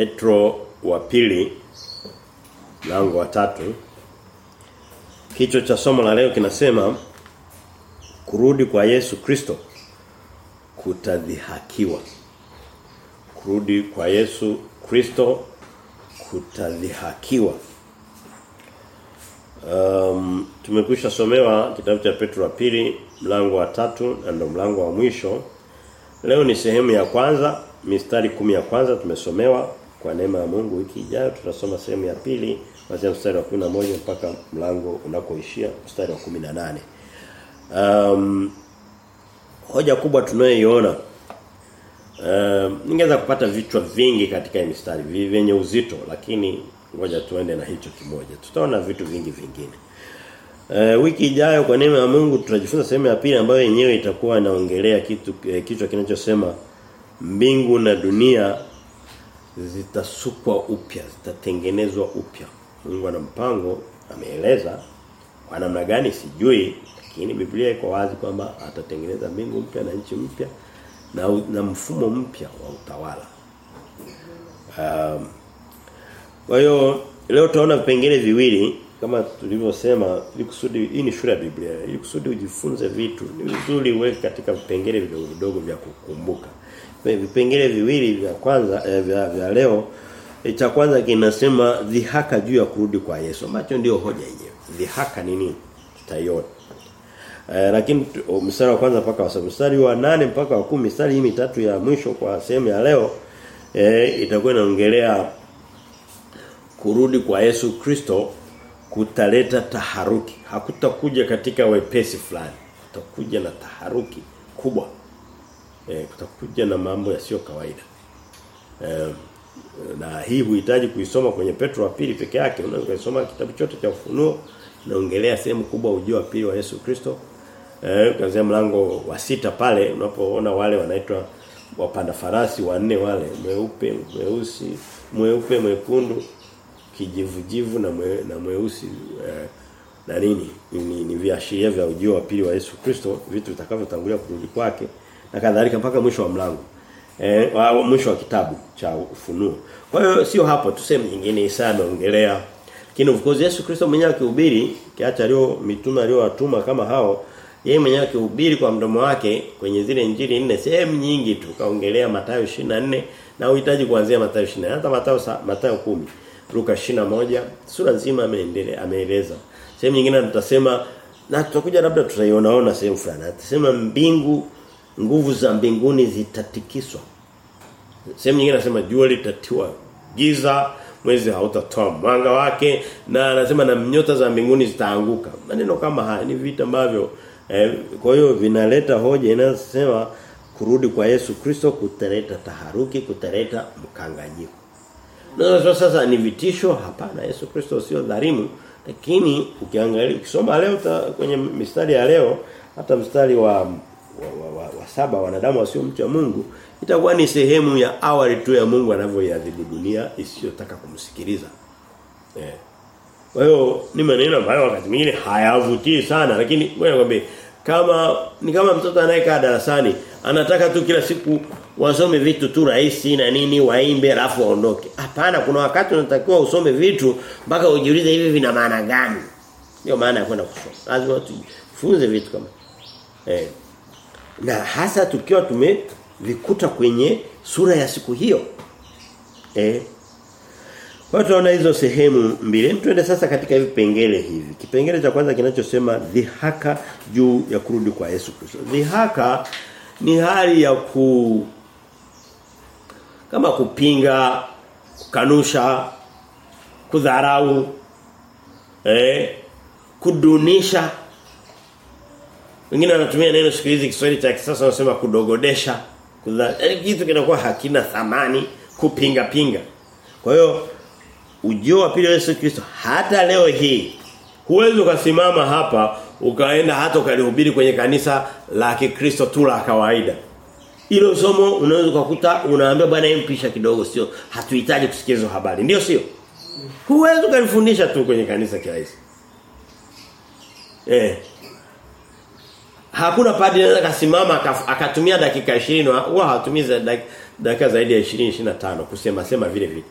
Petro wa pili mlango wa tatu Kichwa cha somo la leo kinasema kurudi kwa Yesu Kristo kutadhihakiwa. Kurudi kwa Yesu Kristo kutadhihakiwa. Um, tumekwisha somewa kitabu cha Petro wa pili mlango wa tatu na ndo mlango wa mwisho. Leo ni sehemu ya kwanza, mistari kumi ya kwanza tumesomewa kwa neema ya Mungu wiki ijayo tutasoma sehemu ya pili kuanzia mstari wa 11 mpaka mlango unakoishia mstari wa 18. Um, hoja kubwa tunayoiona um, ningeweza kupata vichwa vingi katika mistari vyenye uzito lakini ngoja tuende na hicho kimoja. Tutaona vitu vingi vingine. Uh, wiki ijayo kwa neema ya Mungu tutajifunza sehemu ya pili ambayo yenyewe itakuwa inaongelea kitu eh, kichwa kinachosema mbingu na dunia zitasukwa upya, zitatengenezwa upya. Mungu ana mpango ameeleza kwa namna gani sijui lakini Biblia iko wazi kwamba atatengeneza mbingu mpya na nchi mpya na, na mfumo mpya wa utawala. Um, kwa hiyo leo tutaona vipengele viwili kama tulivyosema ili kusudi hii ni shule ya Biblia ili kusudi ujifunze vitu ni vizuri uweke katika vipengele vidogo vidogo vya kukumbuka vipengele viwili vya kwanza eh, vya, vya leo. E, cha kwanza kinasema dhihaka juu ya kurudi kwa Yesu. Ambacho ndio hoja yenyewe. Dhihaka ni nini? Tutaiona. Eh, lakini mstari wa kwanza mpaka wa mstari wa nane mpaka wa kumi. Mstari hii mitatu ya mwisho kwa sehemu ya leo eh, itakuwa inaongelea kurudi kwa Yesu Kristo kutaleta taharuki. Hakutakuja katika wepesi fulani. Kutakuja na taharuki kubwa eh, kutakuja na mambo yasiyo kawaida. Eh, na hii huhitaji kuisoma kwenye Petro wa pili peke yake. Unaweza kusoma kitabu chote cha ufunuo naongelea sehemu kubwa ujio wa pili wa Yesu Kristo. Eh kuanzia mlango wa sita pale unapoona wale wanaitwa wapanda farasi wanne wale mweupe mweusi mweupe mwekundu kijivujivu na mwe, na mweusi eh, na nini? Ni, ni, ni viashiria vya ujio wa pili wa Yesu Kristo vitu vitakavyotangulia kurudi kwake na kadhalika mpaka mwisho wa mlango. Eh wa, mwisho wa kitabu cha ufunuo. Kwa hiyo sio hapo tuseme nyingine Isa ameongelea. Lakini of course Yesu Kristo mwenyewe akihubiri kiacha leo mitume aliyowatuma kama hao yeye mwenyewe akihubiri kwa mdomo wake kwenye zile injili nne sehemu nyingi tu kaongelea Mathayo 24 na uhitaji kuanzia Mathayo 24 hata Mathayo Mathayo 10 Luka 21 sura nzima ameendelea ameeleza. Sehemu nyingine tutasema na tutakuja labda tutaionaona sehemu fulani. Atasema mbingu nguvu za mbinguni zitatikiswa. Sehemu nyingine anasema jua litatiwa giza mwezi hautatoa mwanga wake na anasema na nyota za mbinguni zitaanguka. Maneno kama haya ni vita ambavyo eh, kwa hiyo vinaleta hoja inayosema kurudi kwa Yesu Kristo kutaleta taharuki kutaleta mkanganyiko. Na sasa ni vitisho? Hapana Yesu Kristo sio dhalimu. Lakini ukiangalia ukisoma leo ta, kwenye mistari ya leo hata mstari wa wa, wa, wa, saba wanadamu wasio mcha Mungu itakuwa ni sehemu ya awali tu ya Mungu anavyoiadhibu dunia isiyotaka kumsikiliza. Eh. Kwa hiyo ni maneno ambayo wakati mwingine hayavutii sana lakini wewe kwambie kama ni kama mtoto anayekaa darasani anataka tu kila siku wasome vitu tu rahisi na nini waimbe alafu waondoke. Hapana kuna wakati unatakiwa usome vitu mpaka ujiulize hivi vina maana gani. Ndio maana ya kwenda kusoma. Lazima tujifunze vitu kama. Eh. Na hasa tukiwa tumevikuta kwenye sura ya siku hiyo. Eh. Kwa tunaona hizo sehemu mbili. Tuende sasa katika vipengele hivi. Kipengele cha kwanza kinachosema dhihaka juu ya kurudi kwa Yesu Kristo. Dhihaka ni hali ya ku kama kupinga, kukanusha, kudharau, eh, kudunisha. Wengine wanatumia neno siku hizi Kiswahili cha kisasa wanasema kudogodesha. Yaani kitu kinakuwa hakina thamani, kupinga pinga. Kwa hiyo ujio wa pili wa Yesu Kristo hata leo hii huwezi ukasimama hapa ukaenda hata ukalihubiri kwenye kanisa la Kikristo tu la kawaida. Hilo somo unaweza kukuta unaambia bwana mpisha kidogo sio hatuhitaji kusikia hizo habari. Ndio sio? Huwezi ukalifundisha tu kwenye kanisa kirahisi. Eh. Hakuna padri anaweza kasimama akatumia dakika 20 huwa hatumii dakika zaidi ya 20 25 kusema sema vile vitu.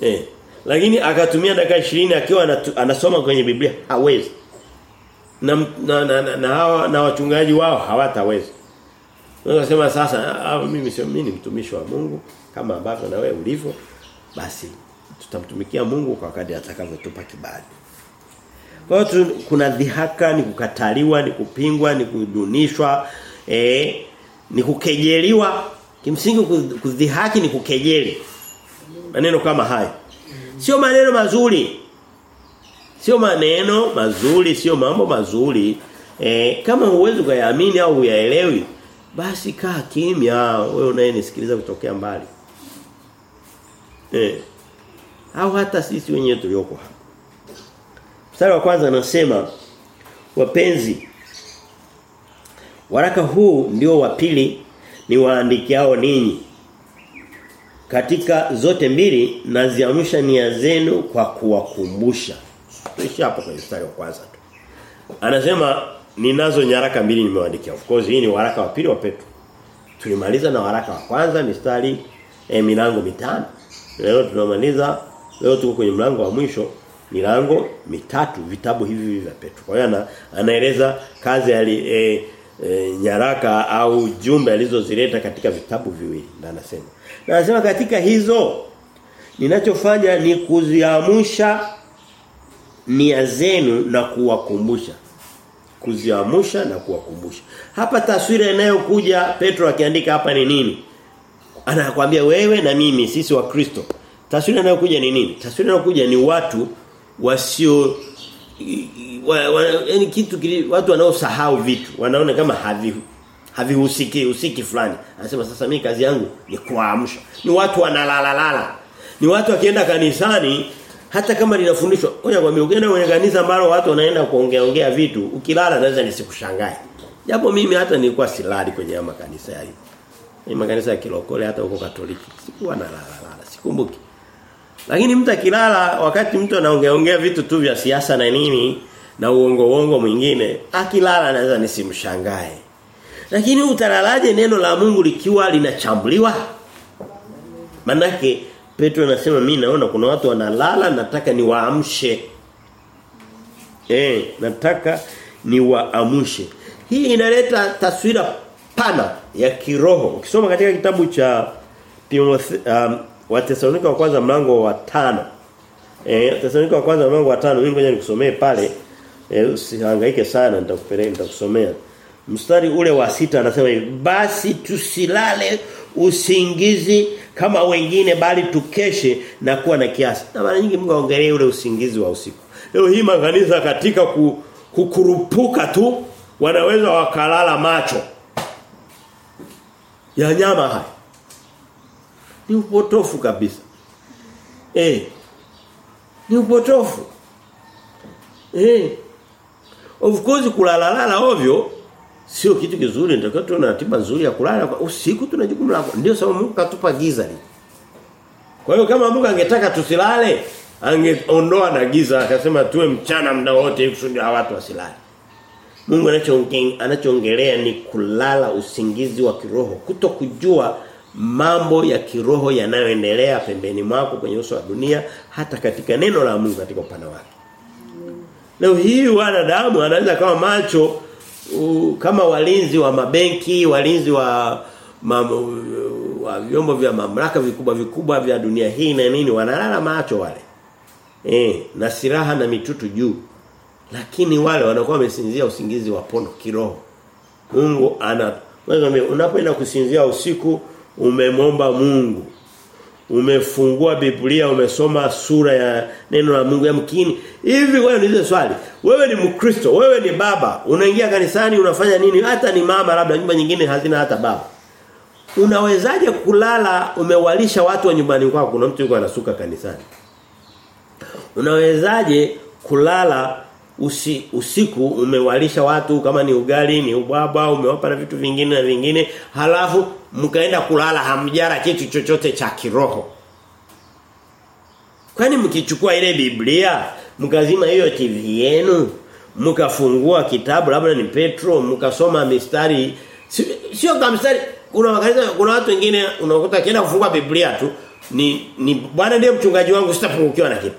Eh. Lakini akatumia dakika 20 akiwa anasoma kwenye Biblia hawezi. Na na, na, na, na, hawa, na wachungaji wao hawataweza. Unaweza sema sasa ah, mimi sio mimi ni mtumishi wa Mungu kama ambavyo na wewe ulivyo basi tutamtumikia Mungu kwa kadri atakavyotupa kibali. Kwa hiyo kuna dhihaka, ni kukataliwa, ni kupingwa, ni kudunishwa, eh, ni kukejeliwa. Kimsingi kudhihaki ni kukejeli. Maneno kama haya. Sio maneno mazuri. Sio maneno mazuri, sio mambo mazuri. Eh, kama huwezi kuyaamini au huyaelewi, basi kaa kimya wewe unayenisikiliza kutokea mbali. Eh. Au hata sisi wenyewe tulioko hapa. Mstari wa kwanza anasema wapenzi waraka huu ndio wa pili ni waandikiao ninyi katika zote mbili naziamsha nia zenu kwa kuwakumbusha. Tuishi hapo kwenye mstari wa kwanza tu. Anasema ninazo nyaraka mbili nimewaandikia. Of course hii ni waraka wa pili wa Petro. Tulimaliza na waraka wa kwanza mistari eh, milango mitano. Leo tunamaliza leo tuko kwenye mlango wa mwisho milango mitatu vitabu hivi vya Petro. Kwa hiyo ana, anaeleza kazi ya e, e, nyaraka au jumbe alizozileta katika vitabu viwili. Na anasema. Na anasema katika hizo ninachofanya ni kuziamusha nia zenu na kuwakumbusha. Kuziamsha na kuwakumbusha. Hapa taswira inayokuja Petro akiandika hapa ni nini? Anakuambia wewe na mimi sisi wa Kristo. Taswira inayokuja ni nini? Taswira inayokuja ni watu wasio wa, wa, yani kitu kili, watu wanaosahau vitu wanaona kama havi havihusiki usiki fulani. Anasema sasa mimi kazi yangu ni kuamsha ni watu wanalalalala. Ni watu wakienda kanisani hata kama linafundishwa ngoja kwambie ukienda kwenye kanisa ambalo watu wanaenda kuongea ongea vitu ukilala naweza nisikushangae. Japo mimi hata nilikuwa silali kwenye makanisa hayo ni makanisa ya kilokole hata huko katoliki sikuwa nalala lala sikumbuki lakini mtu akilala wakati mtu anaongea ongea vitu tu vya siasa na nini na uongo uongo mwingine akilala anaweza nisimshangae. Lakini utalalaje neno la Mungu likiwa linachambuliwa? Manake Petro anasema mimi naona kuna watu wanalala nataka niwaamshe. Eh, nataka niwaamshe. Hii inaleta taswira pana ya kiroho. Ukisoma katika kitabu cha Timotheo um, Watesalonika wa kwanza mlango wa tano Eh Watesalonika wa kwanza mlango wa tano mimi ngoja nikusomee pale. Eh usihangaike sana nitakupeleka nitakusomea. Mstari ule wa sita anasema hivi basi tusilale usingizi kama wengine bali tukeshe na kuwa na kiasi. Na mara nyingi Mungu aongelee ule usingizi wa usiku. Leo hii makanisa katika ku, kukurupuka tu wanaweza wakalala macho. Ya nyama haya ni upotofu kabisa. Eh. Ni upotofu. Eh. Of course kulalala ovyo sio kitu kizuri ndio tuna ratiba nzuri ya kulala usiku tuna jukumu la ndio sababu Mungu katupa giza li. Kwa hiyo kama Mungu angetaka tusilale angeondoa na giza akasema tuwe mchana muda wote kusudi watu wasilale. Mungu anachoongelea ni kulala usingizi wa kiroho kuto kujua mambo ya kiroho yanayoendelea pembeni mwako kwenye uso wa dunia hata katika neno la Mungu katika upana wake. Leo hii wanadamu anaweza kama macho u, kama walinzi wa mabenki, walinzi wa mamu, wa vyombo vya mamlaka vikubwa vikubwa vya dunia hii na nini wanalala macho wale. Eh, na silaha na mitutu juu. Lakini wale wanakuwa wamesinzia usingizi wa pono kiroho. Mungu ana unapoenda kusinzia usiku umemomba Mungu. Umefungua Biblia, umesoma sura ya neno la Mungu yamkini. Hivi wewe niulize swali. Wewe ni Mkristo, wewe ni baba, unaingia kanisani unafanya nini? Hata ni mama labda nyumba nyingine hazina hata baba. Unawezaje kulala umewalisha watu wa nyumbani kwako kuna mtu yuko anasuka kanisani. Unawezaje kulala usi, usiku umewalisha watu kama ni ugali ni ubwabwa umewapa na vitu vingine na vingine halafu mkaenda kulala hamjara kitu chochote cha kiroho kwani mkichukua ile Biblia mkazima hiyo TV yenu mkafungua kitabu labda ni Petro mkasoma mistari sio kama mistari kuna wakaza kuna watu wengine unakuta kienda kufungua Biblia tu ni ni bwana ndiye mchungaji wangu sitapungukiwa na kitu.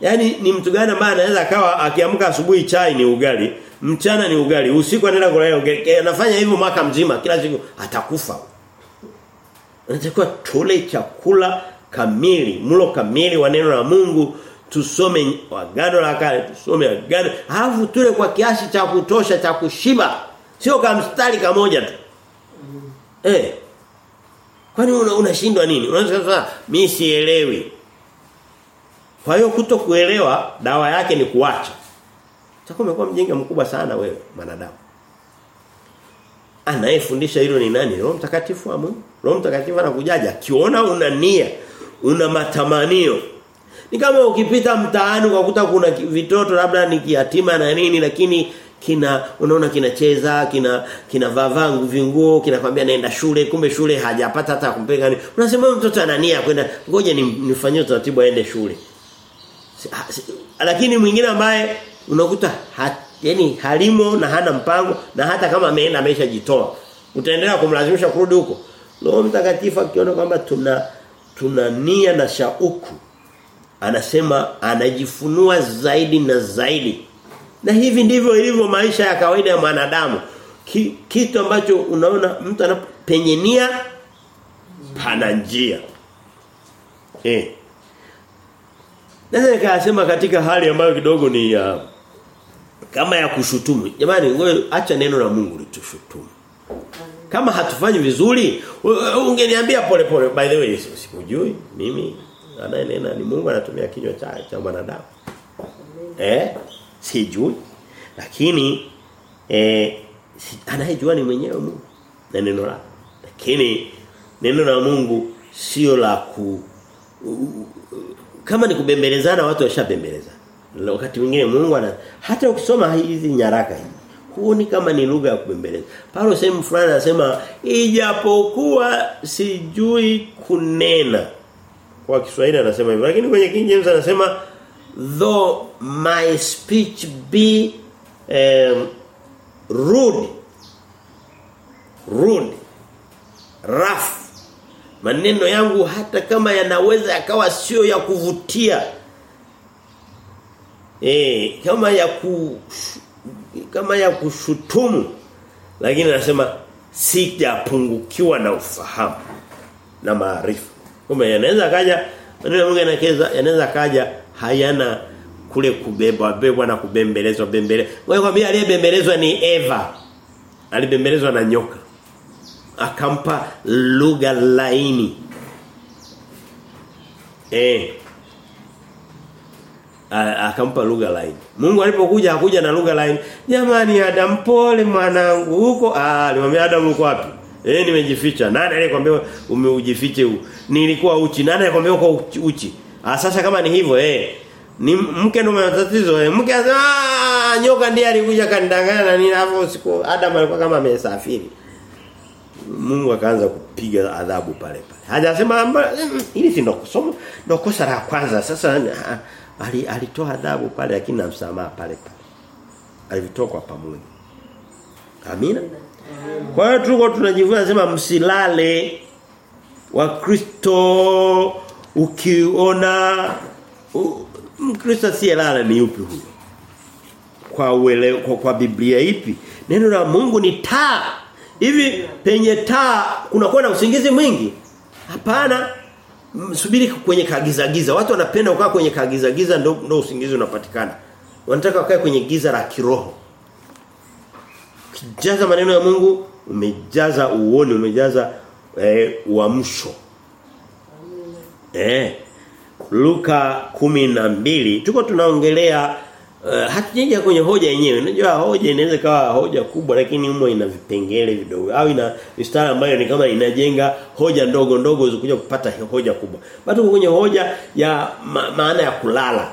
Yaani ni mtu gani ambaye anaweza akawa akiamka asubuhi chai ni ugali, mchana ni ugali, usiku anaenda kula ugali. Anafanya hivyo mwaka mzima kila siku atakufa. Anatakiwa tule chakula kamili, mlo kamili wa neno la Mungu tusome agano la kale tusome agano Halafu tule kwa kiasi cha kutosha cha kushiba sio kama mstari kamoja tu eh kwani unashindwa una nini unaweza kusema mimi sielewi kwa hiyo kuto kuelewa dawa yake ni kuacha. Utakuwa umekuwa mjinga mkubwa sana wewe mwanadamu. Anayefundisha hilo ni nani? Roho Mtakatifu amu. Roho Mtakatifu anakujaja akiona una nia una matamanio. Ni kama ukipita mtaani ukakuta kuna vitoto labda ni kiatima na nini lakini kina unaona kinacheza kina kina vavaa vinguo kinakwambia naenda shule kumbe shule hajapata hata kumpeka unasema mtoto ana nia kwenda ngoja nifanyie utaratibu aende shule lakini mwingine ambaye unakuta yani halimo na hana mpango na hata kama ameenda ameshajitoa utaendelea kumlazimisha kurudi huko? Roho Mtakatifu akiona kwamba tuna tuna nia na shauku anasema anajifunua zaidi na zaidi. Na hivi ndivyo ilivyo maisha ya kawaida ya mwanadamu. Ki, kitu ambacho unaona mtu anapenyenia pana njia. Eh Naweza nikasema katika hali ambayo kidogo ni uh, kama ya kushutumu. Jamani ngoja acha neno la Mungu litushutumu. Kama hatufanyi vizuri, ungeniambia pole pole by the way sikujui mimi anayenena ni Mungu anatumia kinywa cha cha mwanadamu. Eh? Sijui. Lakini eh si, anayejua ni mwenyewe Mungu na neno lake. Lakini neno la Mungu sio la ku kama ni kubembelezana watu washabembeleza. Wakati mwingine Mungu ana hata ukisoma hizi nyaraka hizi huoni kama ni lugha ya kubembeleza. Paulo sehemu fulani anasema ijapokuwa sijui kunena. Kwa Kiswahili anasema hivyo lakini kwenye King James anasema though my speech be um, rude rude rough maneno yangu hata kama yanaweza yakawa sio ya kuvutia. Eh kama ya ku kama ya kushutumu. Lakini anasema sijapungukiwa na ufahamu na maarifa. Kama yanaweza kaja maneno Mungu yanakeza yanaweza kaja hayana kule kubebwa bebwa na kubembelezwa bembele. Wewe kwambia aliyebembelezwa ni Eva. Alibembelezwa na nyoka akampa lugha laini eh akampa lugha laini. Mungu alipokuja hakuja na lugha laini. Jamani Adam pole mwanangu huko. Ah, alimwambia Adam uko wapi? Eh nimejificha. Nani aliyekwambia umeujifiche huu? Nilikuwa uchi. Nani aliyekwambia uko uchi? Ah sasa kama ni hivyo eh ni mke ndo matatizo eh. Mke anasema ah nyoka ndiye alikuja kanidanganya nini hapo siku Adam alikuwa kama amesafiri. Mungu akaanza kupiga adhabu pale pale. Hajasema hili si ndo kusoma ndo kosa la kwanza. Sasa ali, alitoa adhabu pale lakini na msamaha pale pale. Alivitoa kwa pamoja. Amina. Kwa hiyo tuko tunajifunza sema msilale wa Kristo ukiona Mkristo si lala ni yupi huyo? Kwa uelewa kwa, kwa Biblia ipi? Neno la Mungu ni taa. Hivi penye taa kuna kuwa na usingizi mwingi? Hapana subiri kwenye kagiza giza. Watu wanapenda kukaa kwenye kagiza giza ndio ndio usingizi unapatikana. Wanataka wakae kwenye giza la kiroho. Kijaza maneno ya Mungu, umejaza uone, umejaza eh, uamsho. Eh. Luka mbili tuko tunaongelea uh, hatujaingia kwenye hoja yenyewe. Unajua hoja inaweza kawa hoja kubwa lakini humo ina vipengele vidogo au ina mistari ambayo ni kama inajenga hoja ndogo ndogo zikuja kupata hoja kubwa. Bado kwenye hoja ya ma, maana ya kulala.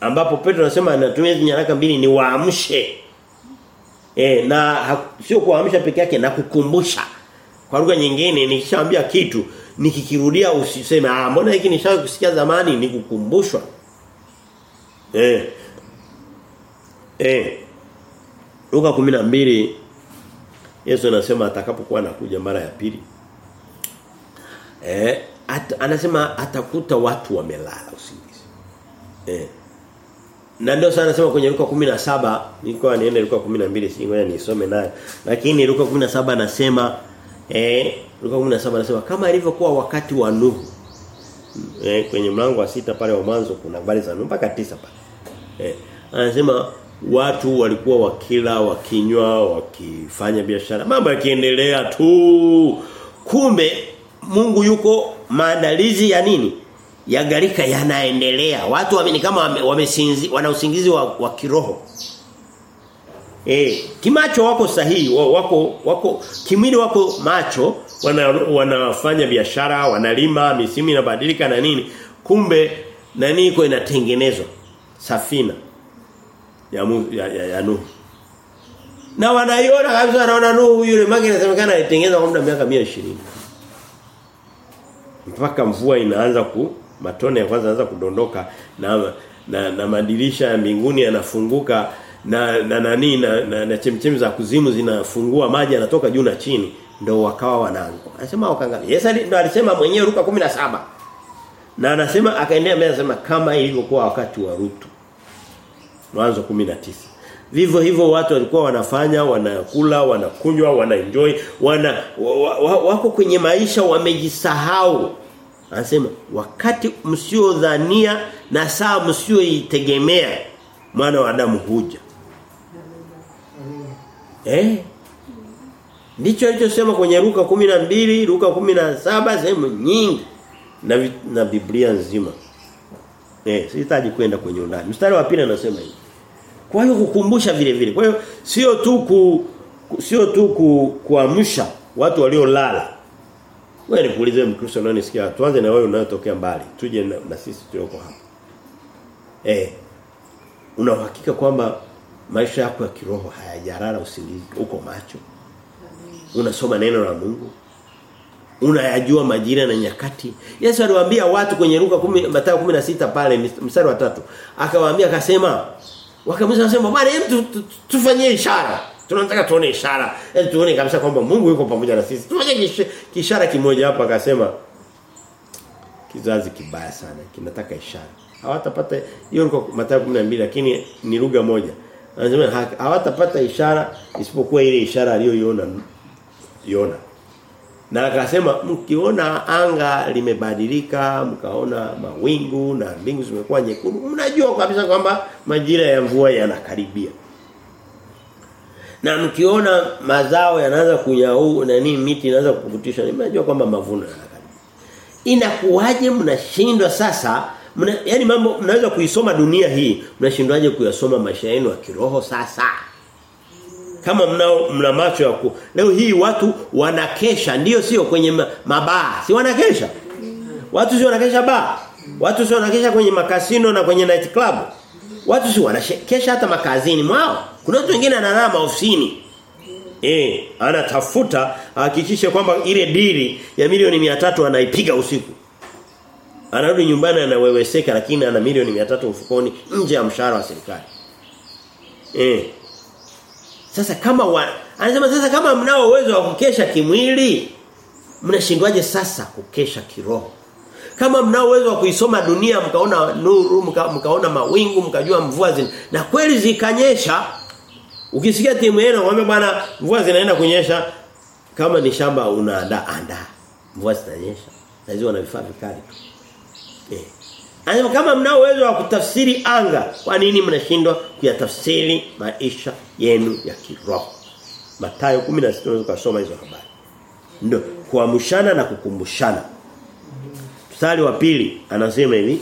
Ambapo Petro anasema anatumia nyaraka mbili ni waamshe. E, na sio kuamsha peke yake na kukumbusha. Kwa lugha nyingine nikishaambia kitu nikikirudia usiseme ah mbona hiki nishawahi kusikia zamani ni kukumbushwa. Eh. Eh. Luka 12 Yesu anasema atakapokuwa anakuja mara ya pili eh at, anasema atakuta watu wamelala usingizi eh na ndio sana anasema kwenye Luka 17 nilikuwa niende Luka 12 si ngoja nisome nayo lakini Luka 17 anasema eh Luka 17 anasema kama ilivyokuwa wakati wa Nuhu eh kwenye mlango wa sita pale wa mwanzo kuna habari za Nuhu mpaka tisa pale eh anasema watu walikuwa wakila wakinywa wakifanya biashara. Mambo yakiendelea tu. Kumbe Mungu yuko maandalizi ya nini? Ya galika yanaendelea. Watu wame kama wamesinzi wame wana usingizi wa, wa kiroho. Eh kimacho wako sahihi. Wako wako kimwili wako macho wana, wanafanya biashara wanalima misimu inabadilika na nini. Kumbe nani iko inatengenezwa? Safina ya, ya, ya, ya Nuhu. Na wanaiona kabisa wanaona Nuhu yule maki inasemekana alitengeneza kwa muda miaka 120. Mpaka mvua inaanza ku matone ya kwanza yanaanza kudondoka na na, na madirisha ya mbinguni yanafunguka na na nani na, na, na chemchemi za kuzimu zinafungua maji yanatoka juu na chini ndio wakawa wanaanguka. Anasema wakaangalia. Yesu ndo alisema mwenyewe Luka 17. Na anasema akaendelea mbele anasema kama ilivyokuwa wakati wa Rutu. Mwanzo 19. Vivyo hivyo watu walikuwa wanafanya, wanakula, wanakunywa, wanaenjoy, wana wa, wa, wako kwenye maisha wamejisahau. Anasema wakati msiodhania na saa msioitegemea mwana wa Adamu huja. Eh? Ndicho alichosema kwenye Luka 12, Luka 17 sehemu nyingi na na Biblia nzima. Eh, sihitaji kwenda kwenye undani. Mstari wa pili anasema hivi. Kwa hiyo kukumbusha vile vile. Kwa hiyo sio tu ku sio tu ku, kuamsha watu waliolala. Wewe nikuulize Mkristo nani sikia. tuanze na wewe unayotokea mbali. Tuje na, na sisi tulioko hapa. Eh. Una uhakika kwamba maisha yako ya kiroho hayajarara usingizi uko macho. Unasoma neno la Mungu. Unayajua majira na nyakati. Yesu aliwaambia watu kwenye Luka 10 Mathayo 16 pale mstari wa tatu Akawaambia akasema wakamwambia akasema bwana hebu tufanyie ishara. Tunataka tuone ishara. Hebu tuone kabisa kwamba Mungu yuko pamoja na sisi. Tufanye ishara kimoja hapa akasema kizazi kibaya sana kinataka ishara. Hawatapata hiyo ilikuwa Mathayo 12 lakini ni lugha moja. Anasema hawatapata ishara isipokuwa ile ishara aliyoiona Yona. Na akasema mkiona anga limebadilika, mkaona mawingu na mbingu zimekuwa nyekundu, mnajua kabisa kwamba majira ya mvua yanakaribia. Na mkiona mazao yanaanza kunyau na nini miti inaanza kupukutisha, mnajua kwamba mavuno yanakaribia. Inakuwaje mnashindwa sasa? Mna, yani mambo mnaweza kuisoma dunia hii, mnashindwaje kuyasoma maisha yenu ya kiroho sasa? Kama mnao mna macho ya ku leo hii watu wanakesha ndio sio kwenye mabaa si wanakesha? Watu sio wanakesha baa watu sio wanakesha kwenye makasino na kwenye night club. Watu sio wanakesha hata makazini mwao. Kuna watu wengine analala maofisini eh anatafuta hakikishe kwamba ile dili ya milioni 300 anaipiga usiku. Anarudi nyumbani anaweweseka lakini ana milioni 300 mfukoni nje ya mshahara wa serikali. Eh sasa kama wa, anasema sasa kama mnao uwezo wa kukesha kimwili mnashindwaje sasa kukesha kiroho? Kama mnao uwezo wa kuisoma dunia mkaona nuru mka, mkaona mawingu mkajua mvua zina na kweli zikanyesha ukisikia timu yenu kwamba bwana mvua zinaenda kunyesha. Kama ni shamba unaandaa andaa mvua zitanyesha. Lazima wana vifaa vikali eh Anasema kama mnao uwezo wa kutafsiri anga, kwa nini mnashindwa kuyatafsiri maisha yenu ya kiroho? Mathayo 16 unaweza kusoma hizo habari. Ndio kuamshana na kukumbushana. Mstari wa pili anasema hivi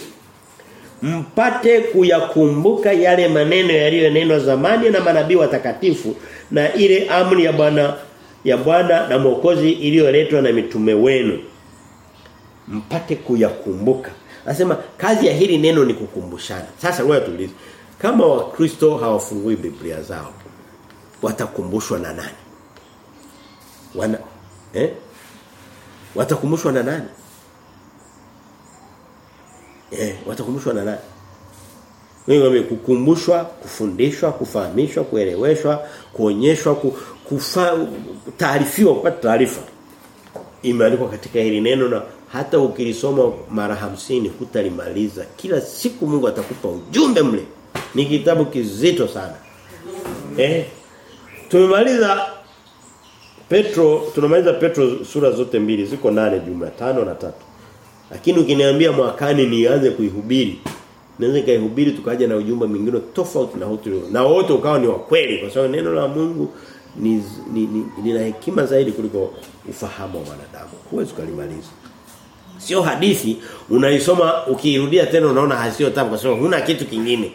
mpate kuyakumbuka yale maneno yaliyonenwa zamani na manabii watakatifu na ile amri ya Bwana ya Bwana na Mwokozi iliyoletwa na mitume wenu mpate kuyakumbuka Anasema kazi ya hili neno ni kukumbushana. Sasa wewe tuulize. Kama wakristo hawafungui Biblia zao watakumbushwa na nani? Wana eh? Watakumbushwa na nani? Eh, watakumbushwa na nani? Wewe kukumbushwa, kufundishwa, kufahamishwa, kueleweshwa, kuonyeshwa, ku, kufa taarifiwa kupata taarifa. Imeandikwa katika hili neno na hata ukilisoma mara hamsini hutalimaliza. Kila siku Mungu atakupa ujumbe mle. Ni kitabu kizito sana. Eh? Tumemaliza Petro, tunamaliza Petro sura zote mbili ziko nane jumla tano na tatu. Lakini ukiniambia mwakani nianze kuihubiri, naweza kaihubiri tukaja na ujumbe mwingine tofauti na hotu na wote ukawa ni wa kweli kwa sababu neno la Mungu ni ni, ni, lina hekima zaidi kuliko ufahamu wa wanadamu. Huwezi kulimaliza. Sio hadithi unaisoma ukiirudia tena unaona hasio tamu kwa sababu huna kitu kingine.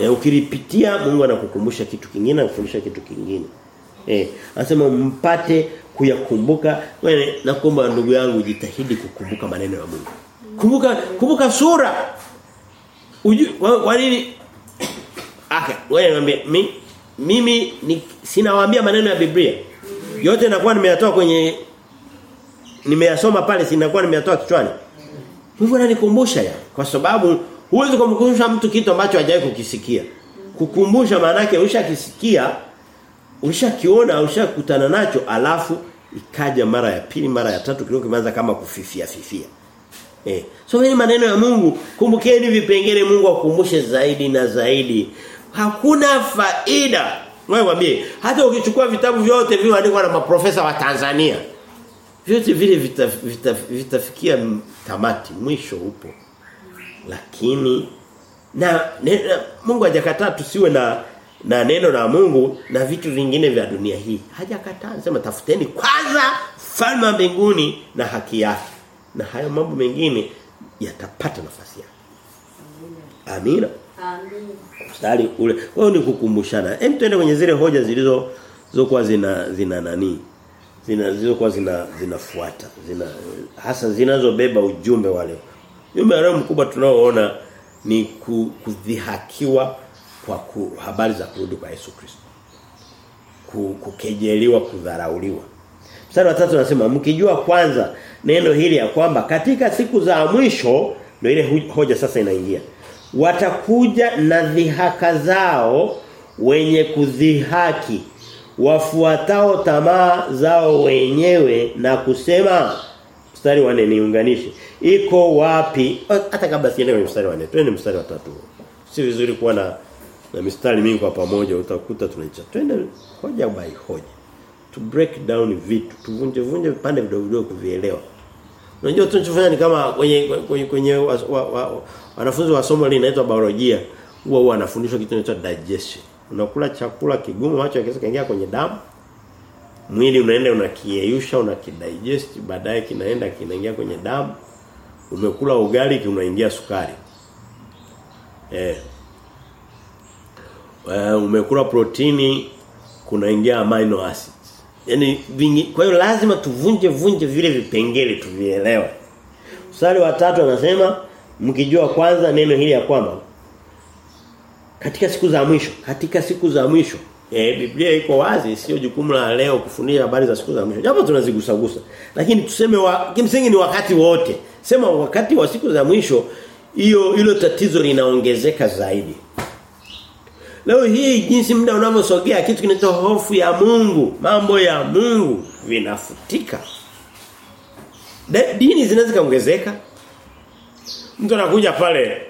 E, ukilipitia Mungu anakukumbusha kitu kingine, anakufundisha kitu kingine. Eh, anasema mpate kuyakumbuka. Wewe nakuomba ndugu yangu jitahidi kukumbuka maneno ya Mungu. Kumbuka kumbuka sura. Kwa nini? Aka, wewe niambie mimi mimi ni sinawaambia maneno ya Biblia. Yote nakuwa nimeyatoa kwenye nimeyasoma pale sinakuwa nimeyatoa kichwani. Mungu ananikumbusha ya kwa sababu huwezi kumkumbusha mtu kitu ambacho hajawahi kukisikia. Kukumbusha maana yake ushakisikia ushakiona ushakutana nacho alafu ikaja mara ya pili mara ya tatu kidogo kimeanza kama kufifia fifia. Eh. So ni maneno ya Mungu, kumbukeni vipengele Mungu akukumbushe zaidi na zaidi. Hakuna faida. Wewe mwambie, hata ukichukua vitabu vyote vilivyoandikwa na maprofesa wa Tanzania, vyote vile vitafikia vita, vita tamati, mwisho upo. Lakini na, ne, na Mungu hajakataa tusiwe na na neno la Mungu na vitu vingine vya dunia hii. Hajakataa, anasema tafuteni kwanza falme ya mbinguni na haki yake. Na hayo mambo mengine yatapata nafasi yake. Amina. Amina. Ule. Wao ni kukumbushana. Hem tuende kwenye zile hoja zilizo zokuwa zina zina nani? Zina zilizokuwa zina zinafuata. Zina hasa zinazobeba ujumbe wale. Ujumbe leo mkubwa tunaoona ni kudhihakiwa kwa ku, habari za kurudi kwa Yesu Kristo. Kukejeliwa, kudharauliwa. Mstari wa 3 anasema mkijua kwanza neno hili ya kwamba katika siku za mwisho ndio ile hoja sasa inaingia. Watakuja na dhihaka zao wenye kudhihaki wafuatao tamaa zao wenyewe na kusema mstari wa 4 niunganishe iko wapi? Hata kabla siende kwenye mstari wa 4 twende mstari wa 3 si vizuri kuwa na na mistari mingi kwa pamoja utakuta tunaicha. Twende hoja by hoja. To break down vitu tuvunje vunje vipande vidogo vidogo kuvielewa. Unajua tunachofanya ni kama kwenye kwenye, kwenye wa, wa, wa, wanafunzi wa somo linaitwa biolojia huwa wanafundishwa kitu kinaitwa digestion unakula chakula kigumu ambacho kinaweza kaingia kwenye damu mwili unaenda unakiyeyusha unakidigest baadaye kinaenda kinaingia kwenye damu umekula ugali unaingia sukari eh uh, umekula protini kunaingia amino acids. yani vingi kwa hiyo lazima tuvunje vunje vile vipengele tuvielewe. Mstari wa tatu anasema mkijua kwanza neno hili ya kwamba katika siku za mwisho, katika siku za mwisho Eh Biblia iko wazi sio jukumu la leo kufundisha habari za siku za mwisho. Japo tunazigusagusa. Lakini tuseme wa kimsingi ni wakati wote. Sema wakati wa siku za mwisho hiyo hilo tatizo linaongezeka zaidi. Leo hii jinsi muda unavyosogea kitu kinaitwa hofu ya Mungu, mambo ya Mungu vinafutika. Dini zinaweza kuongezeka. Mtu anakuja pale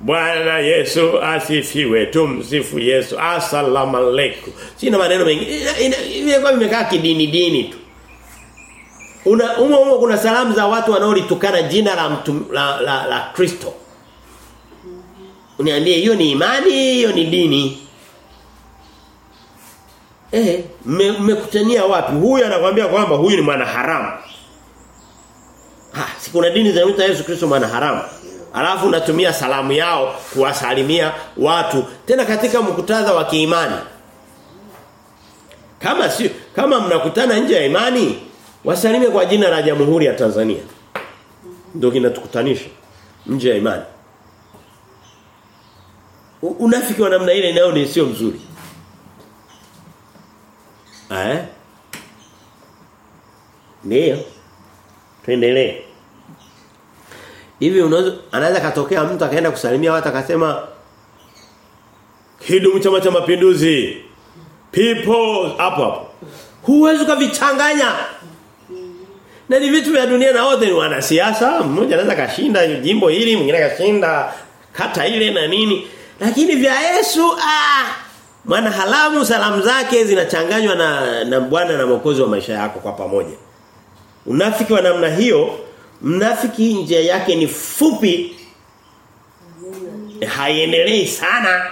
Bwana Yesu asifiwe tumsifu Yesu asalamu alaykum. Sina maneno mengi. Imekuwa imekaa kidini dini tu. Una umo umo kuna salamu za watu wanaolitukana jina la mtu, la la, la Kristo. Uniambie hiyo ni imani, hiyo ni dini. Eh, mmekutania me, wapi? Huyu anakuambia kwamba huyu ni mwana haramu. Ah, si kuna dini zinaita Yesu Kristo mwana haramu. Alafu natumia salamu yao kuwasalimia watu tena katika mkutadha wa kiimani. Kama si kama mnakutana nje ya imani, wasalimie kwa jina la Jamhuri ya Tanzania. Ndio kinatukutanisha nje ya imani. Unafiki wa namna ile nayo ni sio mzuri. Eh? Ndio. Tuendelee. Hivi unaweza anaweza katokea mtu akaenda kusalimia watu akasema Kidumu chama cha mapinduzi. People hapo hapo. Huwezi kuvichanganya. Na ni vitu vya dunia na wote ni wanasiasa, mmoja anaweza kashinda jimbo hili, mwingine kashinda kata ile na nini. Lakini vya Yesu ah maana halamu salamu zake zinachanganywa na na Bwana na Mwokozi wa maisha yako kwa pamoja. Unafiki wa namna hiyo, mnafiki njia yake ni fupi. Haiendelei sana.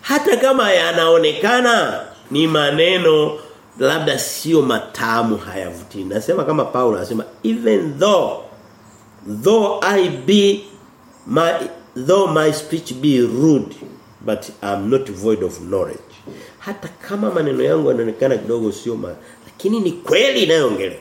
Hata kama yanaonekana ni maneno labda sio matamu hayavutii. Nasema kama Paulo anasema even though though I be my though my speech be rude but I'm not void of knowledge. Hata kama maneno yangu yanaonekana kidogo sio ma, lakini ni kweli inayoongelewa.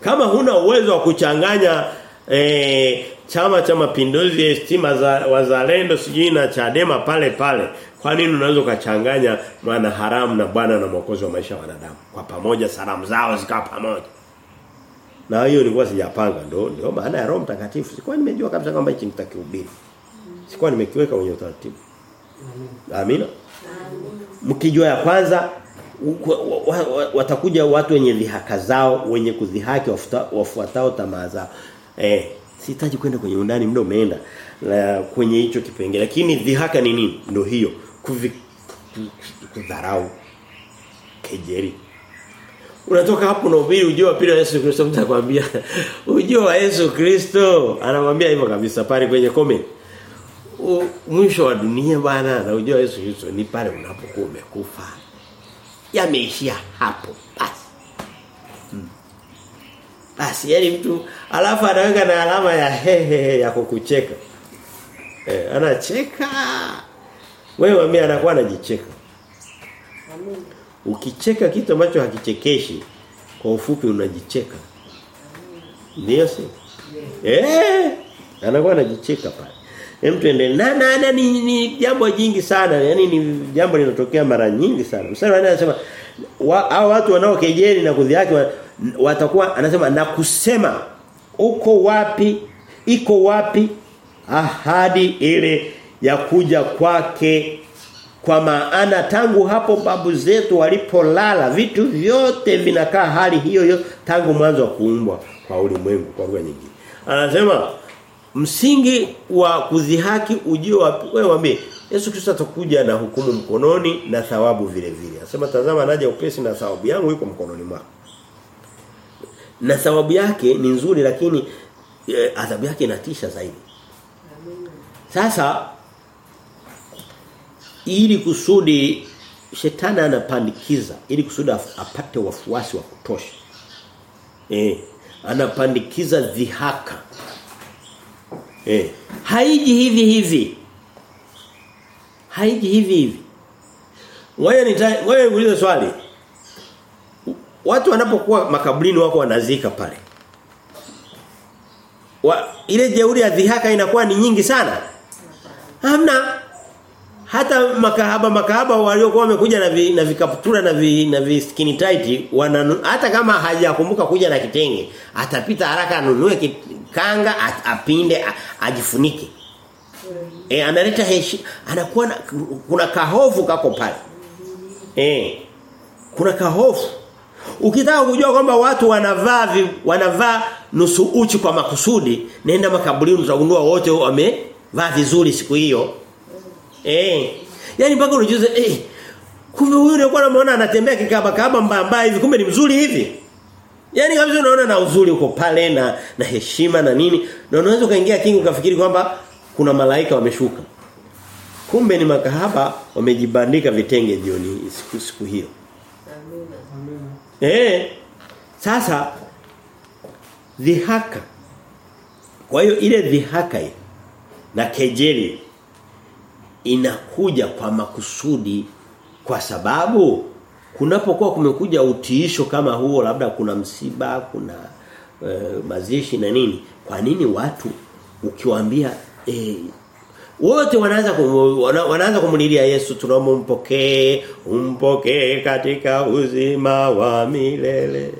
Kama huna uwezo wa kuchanganya eh, chama cha mapinduzi stima za wazalendo sijui na Chadema pale pale kwa nini unaweza ukachanganya mwana haramu na bwana na mwokozi wa maisha ya wanadamu? Kwa pamoja salamu zao zikawa pamoja. Na hiyo nilikuwa sijapanga ndo ndio maana ya Roho Mtakatifu. Sikuwa nimejua kabisa kwamba hichi nitakihubiri sikuwa nimekiweka kwenye utaratibu. Amina. Mkijua ya kwanza watakuja watu wenye dhihaka zao wenye kudhihaki wafuatao tamaa zao. Eh sihitaji kwenda kwenye undani mdo umeenda kwenye hicho kipengele. Lakini dhihaka ni nini? Ndio hiyo. Kudharau. Kejeri unatoka hapo na ubiri ujio wa pili wa Yesu Kristo mtakwambia ujio wa Yesu Kristo. Anamwambia hivyo kabisa pale kwenye comment. Mwisho wa dunia bana na ujio wa Yesu Kristo ni pale unapokuwa umekufa yameishia hapo. Basi. Hmm. basi yani mtu alafu anaweka na alama ya hehe ya kukucheka. Eh anacheka. Wewe mimi anakuwa anajicheka. Ukicheka kitu ambacho hakichekeshi kwa ufupi unajicheka. Ndio si? Eh anakuwa anajicheka pale Hem tuendelee. Na na, na ni, ni jambo jingi sana. Yaani ni jambo linatokea mara nyingi sana. Mstari anasema wa, watu wanaokejeli na kudhiaki watakuwa anasema na kusema uko wapi iko wapi ahadi ile ya kuja kwake kwa maana tangu hapo babu zetu walipolala vitu vyote vinakaa hali hiyo hiyo tangu mwanzo wa kuumbwa kwa ulimwengu kwa lugha nyingine. Anasema msingi wa kudhihaki ujio wa wewe mwambie Yesu Kristo atakuja na hukumu mkononi na thawabu vile vile. Anasema tazama anaja upesi na thawabu yangu iko mkononi mwako. Na thawabu yake ni nzuri lakini e, adhabu yake inatisha zaidi. Sasa ili kusudi shetani anapandikiza ili kusudi apate wafuasi wa kutosha. Eh, anapandikiza dhihaka. Eh, haiji hivi hivi. Haiji hivi hivi. Wewe ni wewe uliza swali. Watu wanapokuwa makaburini wako wanazika pale. Wa, ile jeuri ya dhihaka inakuwa ni nyingi sana. Hamna hata makahaba makahaba waliokuwa wamekuja na vi, na vikaptura na vi, na vi skin tight wana hata kama hajakumbuka kuja na kitenge atapita haraka anunue kanga apinde ajifunike. Eh analeta heshi anakuwa na, kuna kahofu kako pale. Eh kuna kahofu ukitaka kujua kwamba watu wanavaa wanavaa nusu uchi kwa makusudi nenda makaburini utagundua wote wamevaa vizuri siku hiyo Eh. Yaani mpaka unajiuliza eh kumbe huyu nilikuwa namuona anatembea kikaba kaba mbaya mbaya hivi kumbe ni mzuri hivi. Yaani kabisa unaona na uzuri uko pale na na heshima na nini na unaweza kaingia kingu ukafikiri kwamba kuna malaika wameshuka. Kumbe ni makahaba wamejibandika vitenge jioni siku siku hiyo. Amina. Eh. Sasa dhihaka. Kwa hiyo ile dhihaka na kejeli inakuja kwa makusudi kwa sababu kunapokuwa kumekuja utiisho kama huo labda kuna msiba kuna e, mazishi na nini kwa nini watu ukiwaambia e, wote wanaanza wana, wanaanza kumlilia Yesu tunaomba umpokee umpokee katika uzima wa milele.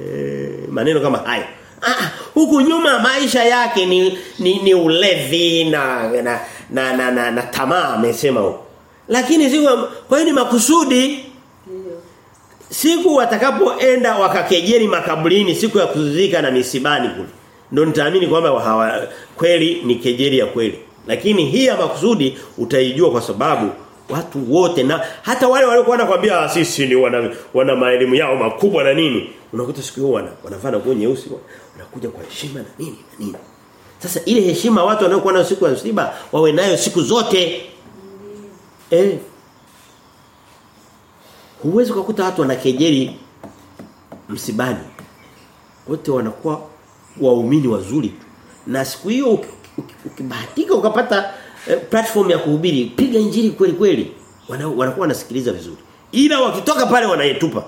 Maneno kama haya ah, huku nyuma maisha yake ni ni, ni ulevi na na na, na, na, na tamaa amesema huko. Lakini siku kwa hiyo ni makusudi. Siku watakapoenda wakakejeli makaburini siku ya kuzika na misibani kule ndio nitaamini kwamba hawa kweli ni kejeli ya kweli. Lakini hii ya makusudi utaijua kwa sababu watu wote na hata wale waliokuwa wanakuambia sisi ni wana, wana maelimu yao makubwa na nini. Unakuta siku hiyo wana wanavaa nguo nyeusi wanakuja kwa heshima na nini na nini sasa ile heshima watu wanaokuwa nayo siku ya msiba wawe nayo siku zote eh Huwezi kukuta watu wanakejeli msibani. Wote wanakuwa waumini wazuri tu. Na siku hiyo ukibahatika ukapata eh, platform ya kuhubiri, piga injili kweli kweli. Wana, wanakuwa wanasikiliza vizuri. Ila wakitoka pale wanayetupa.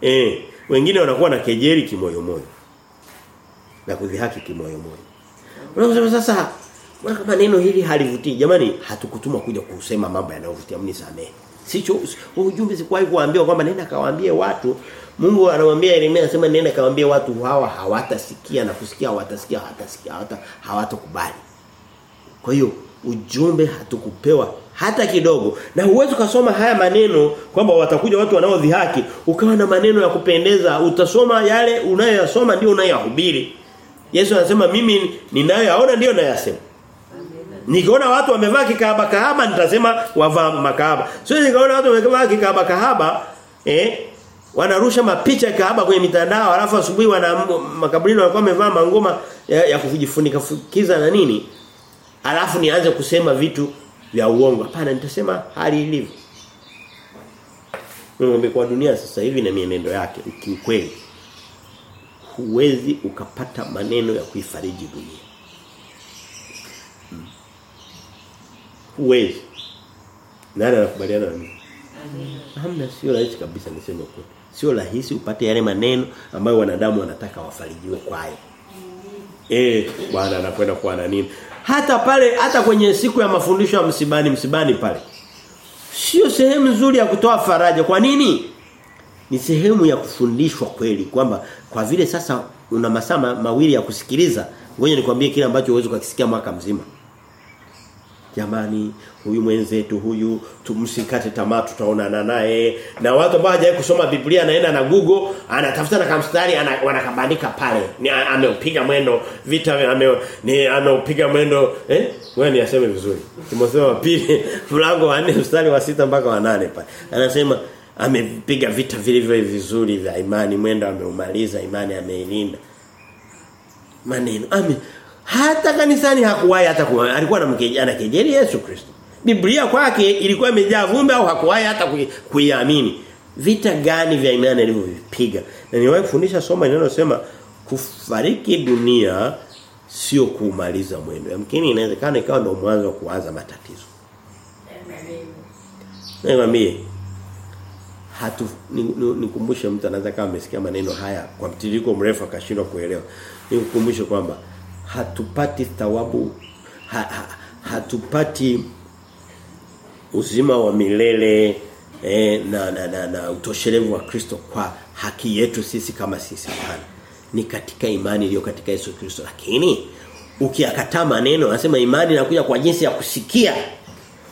Eh, wengine wanakuwa na kejeli kimoyo moyo. Na kudhihaki kimoyo moyo. Unasema sasa Mbona kama neno hili halivutii? Jamani hatukutumwa kuja kusema mambo yanayovutia mnisamehe. Sicho ujumbe sikwahi kuambiwa kwamba nenda kawaambie watu. Mungu anamwambia Yeremia anasema nenda kawaambie watu hawa hawatasikia na kusikia hawatasikia hawatasikia hawata hawatakubali. Kwa hiyo ujumbe hatukupewa hata kidogo. Na huwezi kusoma haya maneno kwamba watakuja watu wanaodhihaki ukawa na maneno ya kupendeza utasoma yale unayoyasoma ndio unayohubiri. Yesu anasema mimi ninayoyaona ndio nayasema. Nikiona watu wamevaa kikahaba kahaba nitasema wavaa makahaba. Sio nikaona watu wamevaa kikahaba kahaba eh wanarusha mapicha ya kahaba kwenye mitandao alafu asubuhi wana makaburini walikuwa wamevaa mangoma ya, ya kujifunika fukiza na nini. Alafu nianze kusema vitu vya uongo. Hapana nitasema hali ilivyo. Mungu kwa dunia sasa hivi na mienendo yake kiukweli. Huwezi ukapata maneno ya kuifariji dunia. huwezi. Nani anakubaliana na mimi? Hamna sio rahisi kabisa niseme kweli sio rahisi upate yale maneno ambayo wanadamu wanataka wafarijiwe kwayo. Eh bwana anakwenda kwa na nini? Hata pale hata kwenye siku ya mafundisho ya msibani msibani pale. Sio sehemu nzuri ya kutoa faraja. Kwa nini? Ni sehemu ya kufundishwa kweli kwamba kwa vile sasa una masaa mawili ya kusikiliza ngoja nikwambie kile ambacho uwezo kukisikia mwaka mzima. Jamani huyu mwenzetu huyu tumsikate tamaa tutaonana naye. Na watu ambao hajawahi kusoma Biblia anaenda na Google anatafuta na kamstari ana, wanakabandika pale. Ni ameupiga mwendo vita ame ni ameupiga mwendo eh? Wewe ni aseme vizuri. Timotheo wa pili mlango wa 4 mstari wa 6 mpaka wa 8 pale. Anasema amepiga vita vilivyo vizuri vya imani mwendo ameumaliza imani ameilinda maneno ame hata kanisani hakuwahi hata kuwa, alikuwa anakejeli Yesu Kristo. Biblia kwake ilikuwa imejaa vumbi au hakuwahi hata kuiamini. Vita gani vya imani alivyovipiga? Na niwahi kufundisha somo linalosema kufariki dunia sio kumaliza mwendo. Yamkini inawezekana ikawa ndio mwanzo wa kuanza matatizo. Amen. Nikwambie hatu nikumbushe ni, ni mtu anaweza kama amesikia maneno haya kwa mtiririko mrefu akashindwa kuelewa. Nikukumbushe kwamba hatupati thawabu ha, ha, hatupati uzima wa milele eh, na, na, na, na utoshelevu wa Kristo kwa haki yetu sisi kama sisi hapana ni katika imani iliyo katika Yesu Kristo. Lakini ukiyakataa maneno anasema imani inakuja kwa jinsi ya kusikia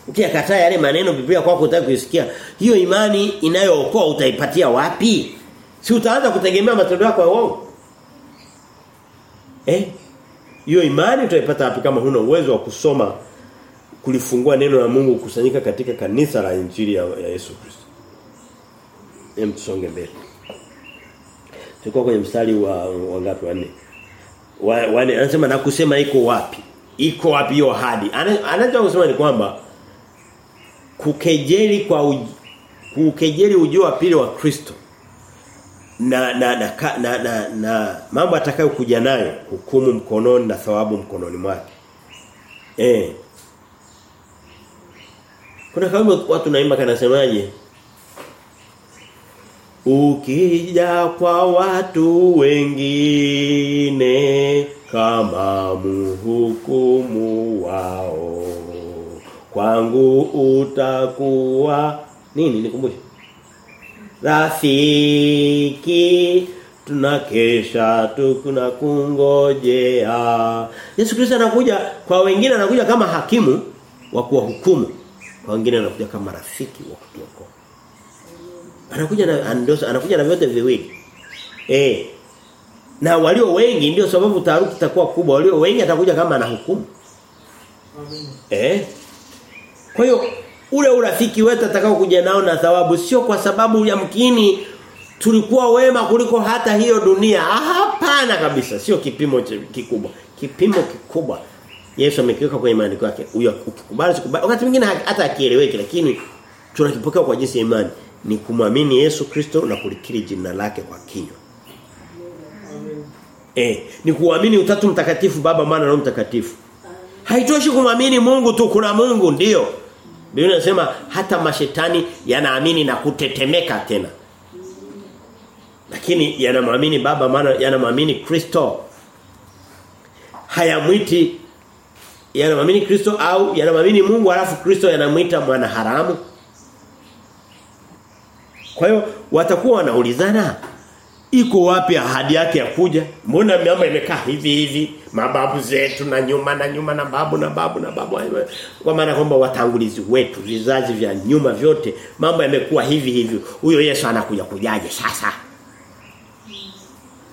ukiyakataa yale maneno Biblia kwako utaki kusikia hiyo imani inayookoa utaipatia wapi si utaanza kutegemea matendo yako ya uongo eh hiyo imani utaipata wapi kama huna uwezo wa kusoma kulifungua neno la Mungu kusanyika katika kanisa la injili ya, ya Yesu Kristo. Hem tusonge mbele. Tulikuwa kwenye mstari wa wangapi wa 4? Wa, 4 anasema na kusema iko wapi? Iko wapi hiyo hadi? Anataka kusema ni kwamba kukejeli kwa uj, kukejeli ujio wa pili wa Kristo na na na, na, na, na na mambo atakayokuja nayo hukumu mkononi na thawabu mkononi mwake. Eh. Kuna kama watu naimba kanasemaje? Ukija kwa watu wengine kama muhukumu wao kwangu utakuwa nini nikumbushe rafiki tunakesha tukuna kungojea Yesu Kristo anakuja kwa wengine anakuja kama hakimu wa kuwahukumu Kwa wengine anakuja kama rafiki wa kutuokoa. Anakuja na ndio anakuja na vyote viwili. Eh. Na walio wengi ndio sababu taharuki itakuwa kubwa. Walio wengi atakuja kama anahukumu. Amen. Eh? Kwa hiyo ule urafiki wetu atakao kuja nao na thawabu sio kwa sababu yamkini tulikuwa wema kuliko hata hiyo dunia. Ah, Hapana kabisa, sio kipimo kikubwa. Kipimo kikubwa. Yesu amekiweka kwenye maandiko yake. Huyo ukikubali sikubali. Wakati mwingine hata akieleweki lakini tunakipokea kwa jinsi ya imani ni kumwamini Yesu Kristo na kulikiri jina lake kwa kinywa. Eh, ni kuamini utatu mtakatifu Baba Mwana na Mtakatifu. Haitoshi kumwamini Mungu tu kuna Mungu ndiyo. Biblia inasema hata mashetani yanaamini na kutetemeka tena. Lakini yanamwamini Baba maana yanamwamini Kristo. Hayamwiti yanamwamini Kristo au yanamwamini Mungu alafu Kristo yanamwita mwana haramu. Kwa hiyo watakuwa wanaulizana iko wapi ahadi yake ya kuja? Mbona mama imekaa hivi hivi mababu zetu na nyuma na nyuma na babu na babu na babu kwa maana kwamba watangulizi wetu vizazi vya nyuma vyote mambo yamekuwa hivi hivi. Huyo Yesu anakuja kujaje sasa?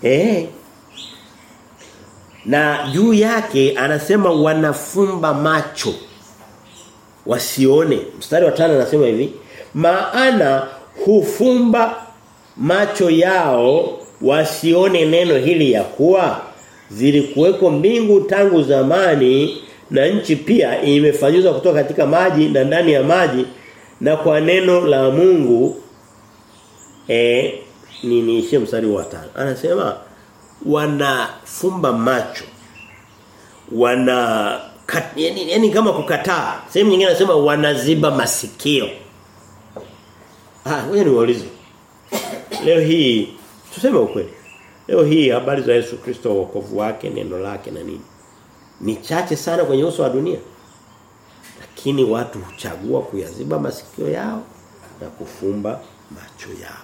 Eh. Na juu yake anasema wanafumba macho wasione. Mstari wa 5 anasema hivi, maana hufumba macho yao wasione neno hili ya kuwa zilikuweko mbingu tangu zamani na nchi pia imefanyizwa kutoka katika maji na ndani ya maji na kwa neno la Mungu. Eh ni niishie mstari wa tano. Anasema wanafumba macho. Wana yani, yani kama kukataa. Sehemu nyingine anasema wanaziba masikio. Ah wewe niwaulize leo hii tuseme ukweli. Leo hii habari za Yesu Kristo wokovu wake neno lake na nini. Ni chache sana kwenye uso wa dunia. Lakini watu huchagua kuyaziba masikio yao na kufumba macho yao.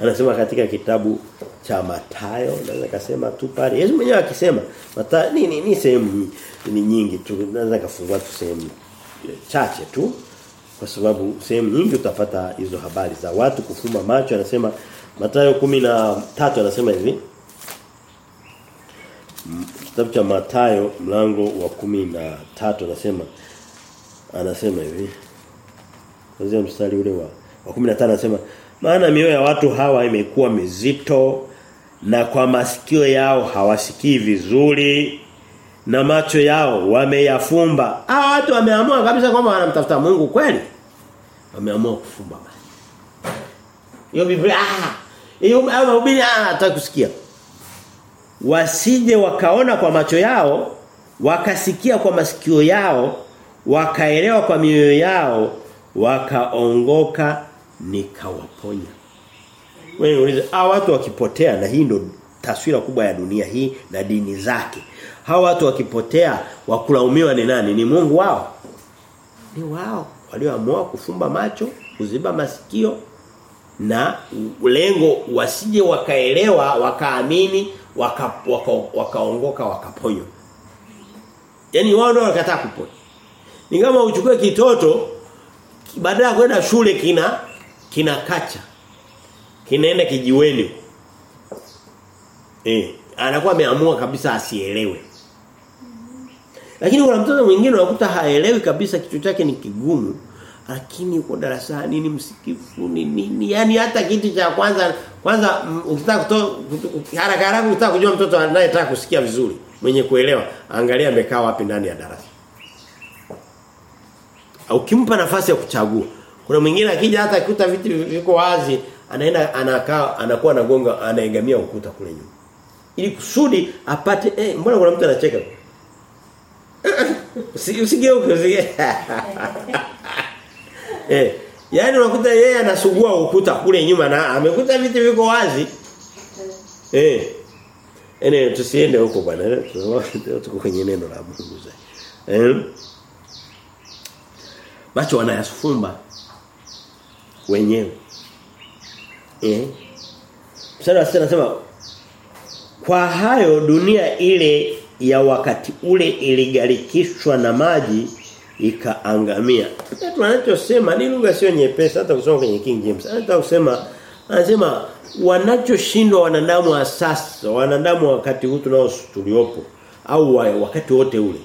Anasema katika kitabu cha Matayo naweza kusema tu pale. Yesu mwenyewe akisema Matayo ni ni, ni sehemu ni nyingi tu naweza kufungua tu sehemu chache tu kwa sababu sehemu nyingi utapata hizo habari za watu kufumba macho. Anasema Mathayo 13 anasema hivi Kitabu cha Mathayo mlango wa 13 anasema anasema hivi Kuanzia mstari ule wa wa 15 anasema maana mioyo ya watu hawa imekuwa mizito na kwa masikio yao hawasikii vizuri na macho yao wameyafumba. Hawa watu wameamua kabisa kwamba wanamtafuta Mungu kweli. Wameamua kufumba Yo Biblia ah hiyo au mahubiri ah hataki kusikia. Wasije wakaona kwa macho yao, wakasikia kwa masikio yao, wakaelewa kwa mioyo yao, wakaongoka nikawaponya. Wewe unauliza ah watu wakipotea na hii ndo taswira kubwa ya dunia hii na dini zake. Hawa watu wakipotea wakulaumiwa ni nani? Ni Mungu wao. Ni wao walioamua kufumba macho, kuziba masikio na lengo wasije wakaelewa, wakaamini, wakaongoka waka, waka wakaponywa. Yaani wao ndio wakataka kuponywa Ni kama uchukue kitoto badala ya kwenda shule kina kina kacha. Kinaenda kijiweni. Eh, anakuwa ameamua kabisa asielewe. Lakini kuna mtoto mwingine unakuta haelewi kabisa kichwa chake ni kigumu lakini uko darasani ni msikifu ni nini? Yani hata kitu cha kwanza kwanza ukitaka kutoa haraka haraka ukitaka kujua mtoto anayetaka kusikia vizuri mwenye kuelewa angalia amekaa wapi ndani ya darasa. Au kimpa nafasi ya kuchagua. Kuna mwingine akija hata akikuta viti viko wazi anaenda anakaa anakuwa anagonga anaegamia ukuta kule nyuma. Ili kusudi apate eh mbona kuna mtu anacheka? Usigeuke usige eh Yaani unakuta yeye anasugua ukuta kule nyuma na amekuta viti viko wazi. Eh. Ene tusiende huko bwana. Tuko kwenye neno la Mungu zaidi eh. Macho wanayasufumba wenyewe. Eh. Mstari wa anasema kwa hayo dunia ile ya wakati ule iligarikishwa na maji ikaangamia. Sasa anachosema ni lugha sio nyepesi hata kusoma kwenye King James. Hata kusema anasema wanachoshindwa wanadamu wa sasa, wanadamu wakati huu tunao tuliopo au wakati wote ule.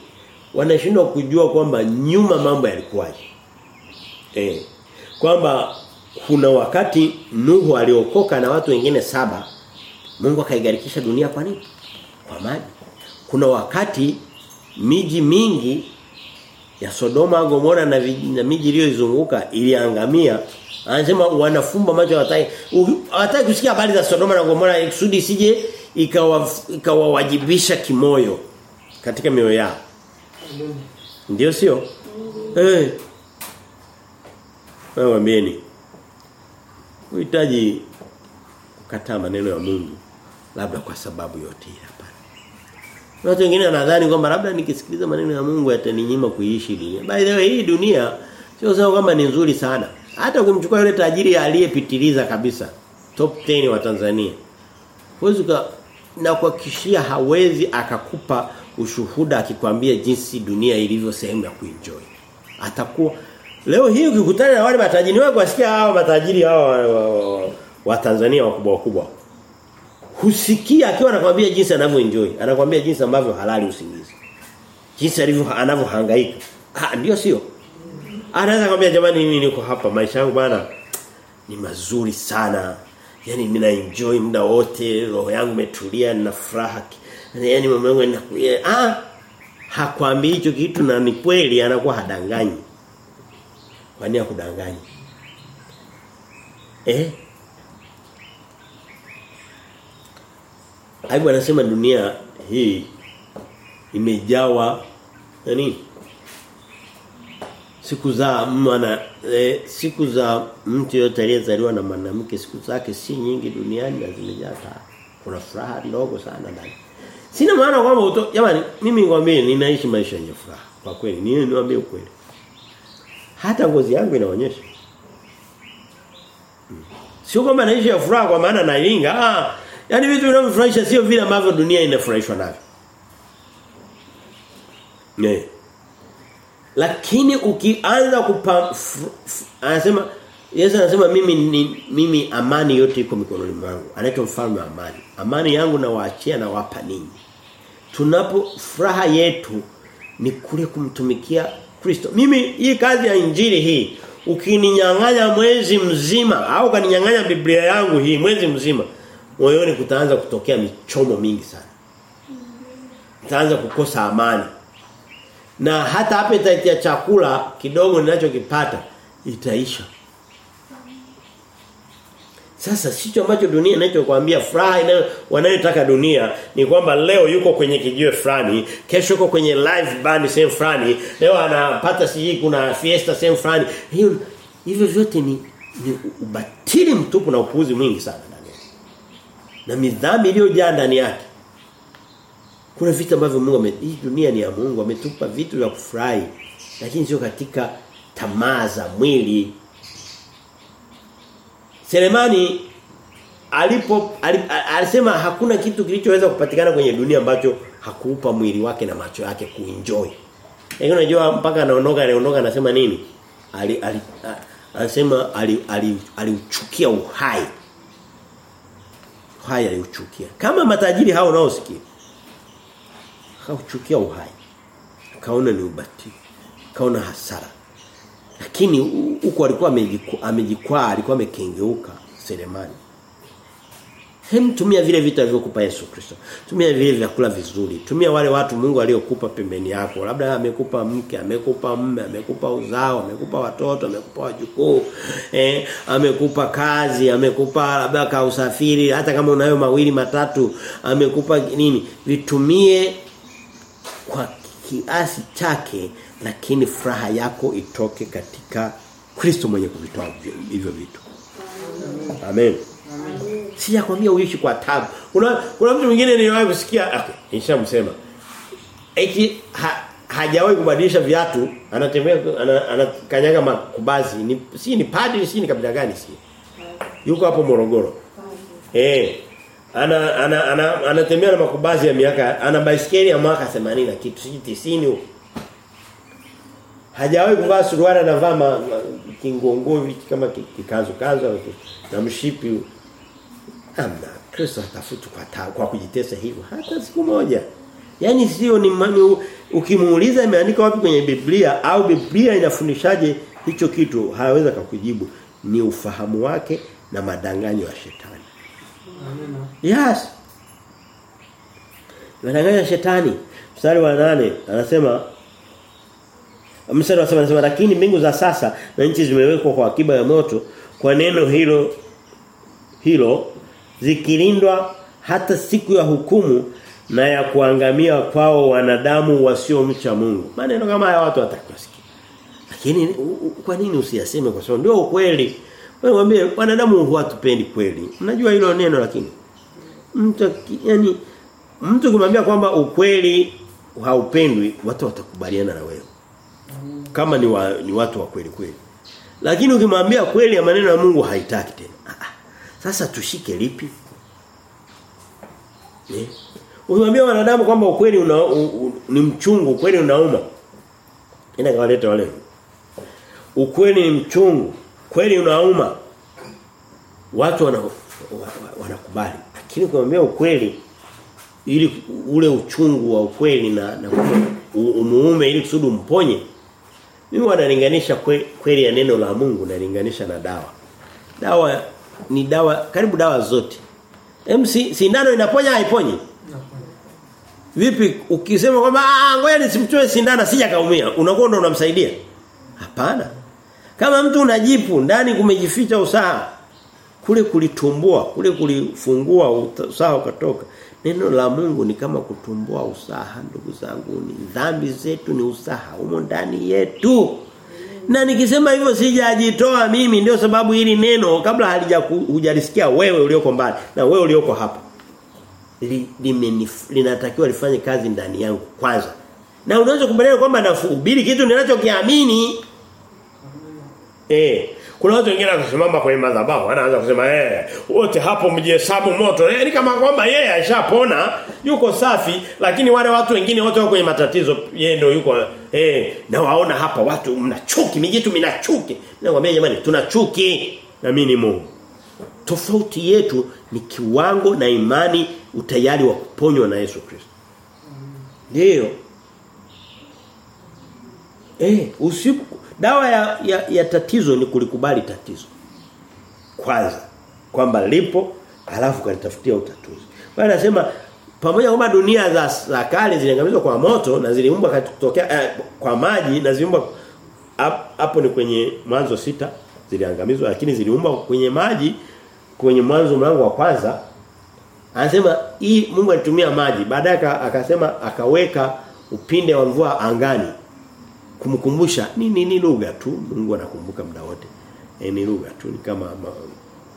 Wanashindwa kujua kwamba nyuma mambo yalikuwaje. Eh. Kwamba kuna wakati Nuhu aliokoka na watu wengine saba Mungu akaigarikisha dunia kwa nini? Kwa maji. Kuna wakati miji mingi ya Sodoma Gomora na, na miji iliyoizunguka iliangamia. Anasema wanafumba macho hawataki hawataki kusikia habari za Sodoma na Gomora ikusudi kusudi isije ikawa ikawawajibisha kimoyo katika mioyo yao. Ndio sio? Eh. Wewe waambieni. Uhitaji kukataa maneno ya Mungu labda kwa sababu yote ile Watu wengine wanadhani kwamba labda nikisikiliza maneno ya Mungu yataninyima kuishi dunia. By the way hii dunia sio sawa kama ni nzuri sana. Hata kumchukua yule tajiri aliyepitiliza kabisa top 10 wa Tanzania. Huwezi na kuhakikishia hawezi akakupa ushuhuda akikwambia jinsi dunia ilivyo sehemu ya kuenjoy. Atakuwa leo hii ukikutana na wale matajiri wako wasikia hao matajiri hao wa, wa, wa, wa Tanzania wakubwa wakubwa. Husikia akiwa anakwambia jinsi anavyoenjoy, anakwambia jinsi ambavyo halali usingizi. Jinsi alivyo anavyohangaika. Ah ndio sio? Anaweza kumwambia jamani mimi niko hapa maisha yangu bana ni mazuri sana. Yaani mimi na enjoy muda wote, roho yangu imetulia na furaha. Yaani mama yangu yanakuja. Ah hakwambii hicho kitu na ni kweli anakuwa hadanganyi. Kwa nini akudanganyi? Eh? Aibu anasema dunia hii imejawa nani? Siku za mwana e, siku za mtu yote aliyezaliwa na mwanamke siku zake si nyingi duniani na zimejaa. Kuna furaha ndogo sana ndani. Sina maana kwamba jamani mimi ngwambie ninaishi maisha yenye furaha. Kwa kweli ni niwaambie ukweli. Hata ngozi yangu inaonyesha. Hmm. Sio kwamba naishi ya furaha kwa maana nailinga. Ah, Yaani vitu vinavyofurahisha sio vile ambavyo dunia inafurahishwa navyo. Ne. Lakini ukianza kupa anasema Yesu anasema mimi ni, mimi amani yote iko mikononi mwangu. Anaitwa mfalme wa amani. Amani yangu na waachia na wapa ninyi. Tunapo furaha yetu ni kule kumtumikia Kristo. Mimi hii kazi ya injili hii ukininyang'anya mwezi mzima au kaninyang'anya Biblia yangu hii mwezi mzima moyoni kutaanza kutokea michomo mingi sana. Utaanza kukosa amani. Na hata appetite ya chakula kidogo ninachokipata itaisha. Sasa sicho ambacho dunia inachokuambia furaha inayo wanayotaka dunia ni kwamba leo yuko kwenye kijiwe fulani, kesho yuko kwenye live band sehemu fulani, leo anapata siji kuna fiesta sehemu fulani. Hiyo hivyo vyote ni, ni ubatili mtupu na upuuzi mwingi sana. Na midhambi iliyojaa ndani yake. Kuna vitu ambavyo Mungu hii dunia ni ya Mungu ametupa vitu vya kufurahi lakini sio katika tamaa za mwili Selemani alipo alip, alisema hakuna kitu kilichoweza kupatikana kwenye dunia ambacho hakuupa mwili wake na macho yake kuenjoy. Lakini unajua mpaka anaondoka anaondoka anasema nini? Ali, ali anasema aliuchukia ali, ali uhai. Uhai aliuchukia. Kama matajiri hao unaosikia. Hauchukia uhai. Kaona ni ubatili. Kaona hasara. Lakini huko alikuwa amejikwaa, alikuwa amekengeuka Selemani. Hem tumia vile vitu alivyokupa Yesu Kristo. Tumia vile vyakula vizuri. Tumia wale watu Mungu aliyokupa pembeni yako. Labda amekupa mke, amekupa mume, amekupa uzao, amekupa watoto, amekupa wajukuu, eh, amekupa kazi, amekupa labda ka usafiri, hata kama unayo mawili matatu, amekupa nini? Vitumie kwa kiasi chake lakini furaha yako itoke katika Kristo mwenye kuvitoa hivyo vitu. Amen. Sijakwambia uishi kwa tabu. Kuna kuna mtu mwingine niliwahi kusikia okay, nishamsema. Eti ha, hajawahi kubadilisha viatu, anatembea anakanyaga ana, makubazi. Ni si ni padri si ni kabila gani si. Yuko hapo Morogoro. Eh. Ana ana ana anatembea na makubazi ya miaka ana baisikeli ya mwaka 80 na kitu si 90 huko Hajawahi kuvaa suruali anavaa kingongovi ma- kama ki- kikazo kazo na mshipi. Amna Kristo hatafuti kwa ta, kwa kujitesa hivyo hata siku moja. Yaani sio ni mani ukimuuliza imeandika wapi kwenye Biblia au Biblia inafundishaje hicho kitu hayaweza kukujibu ni ufahamu wake na madanganyo ya shetani. Amina. Yes. Madanganyo ya shetani. Mstari wa nane anasema Mstari wa saba anasema lakini mbingu za sasa na nchi zimewekwa kwa akiba ya moto kwa neno hilo hilo zikilindwa hata siku ya hukumu na ya kuangamia kwao wanadamu wasiomcha Mungu. Maneno kama haya watu watakusikia. Lakini kwa nini usiyaseme kwa sababu ndio ukweli. Wewe mwambie wanadamu huwatupendi kweli. Mnajua hilo neno lakini mtu yani mtu kumwambia kwamba ukweli haupendwi watu watakubaliana na wewe. Kama ni, wa, ni watu wa kweli kweli. Lakini ukimwambia kweli ya maneno ya Mungu haitaki tena. Sasa tushike lipi? Eh? Ukimwambia wanadamu kwamba ukweli una, u, u, ni mchungu, ukweli unauma. Ina kawaleta wale. Ukweli ni mchungu, kweli unauma. Watu wana wa- wa- wanakubali. Lakini kuambia ukweli ili ule uchungu wa ukweli na, na umuume ili kusudi umponye. Mimi wanalinganisha kweli ya neno la Mungu nalinganisha na dawa. Dawa ni dawa karibu dawa zote. MC sindano inaponya haiponyi? Vipi ukisema kwamba ah ngoja nisimchoe sindano sija kaumia, unakuwa ndo unamsaidia? Hapana. Kama mtu unajipu ndani kumejificha usaha kule kulitumbua, kule kulifungua usaha ukatoka. Neno la Mungu ni kama kutumbua usaha ndugu zangu, ni dhambi zetu ni usaha umo ndani yetu. Na nikisema hivyo sijajitoa mimi ndio sababu hili neno kabla halijakujalisikia wewe ulioko mbali na wewe ulioko hapa li, li, linatakiwa lifanye kazi ndani yangu kwanza. Na unaweza kubaliana kwamba nafuhubiri kitu ninachokiamini. Eh, kuna watu wengine wanasimama kwenye madhabahu anaanza kusema eh wote hapo mjihesabu moto. Eh, ni kama kwamba yeye ashapona, yuko safi, lakini wale watu wengine wote wako kwenye matatizo, yeye ndio yuko eh na waona hapa watu mna chuki, mijitu mina chuki. Nakwambia jamani, tuna chuki na mimi ni Mungu. Tofauti yetu ni kiwango na imani utayari wa kuponywa na Yesu Kristo. Ndio. Eh, usiku dawa ya, ya, ya tatizo ni kulikubali tatizo. Kwanza kwamba lipo alafu kalitafutia utatuzi. Bwana anasema pamoja kwamba dunia za, za kale ziliangamizwa kwa moto na ziliumbwa kutokea eh, kwa maji na ziliumbwa hap- hapo ni kwenye mwanzo sita ziliangamizwa lakini ziliumbwa kwenye maji kwenye mwanzo mlango wa kwanza. Anasema hii Mungu alitumia maji. Baadaye akasema akaweka upinde wa mvua angani kumkumbusha. Ni ni, ni lugha tu. Mungu anakumbuka muda wote. E, ni lugha tu. Ni kama ma,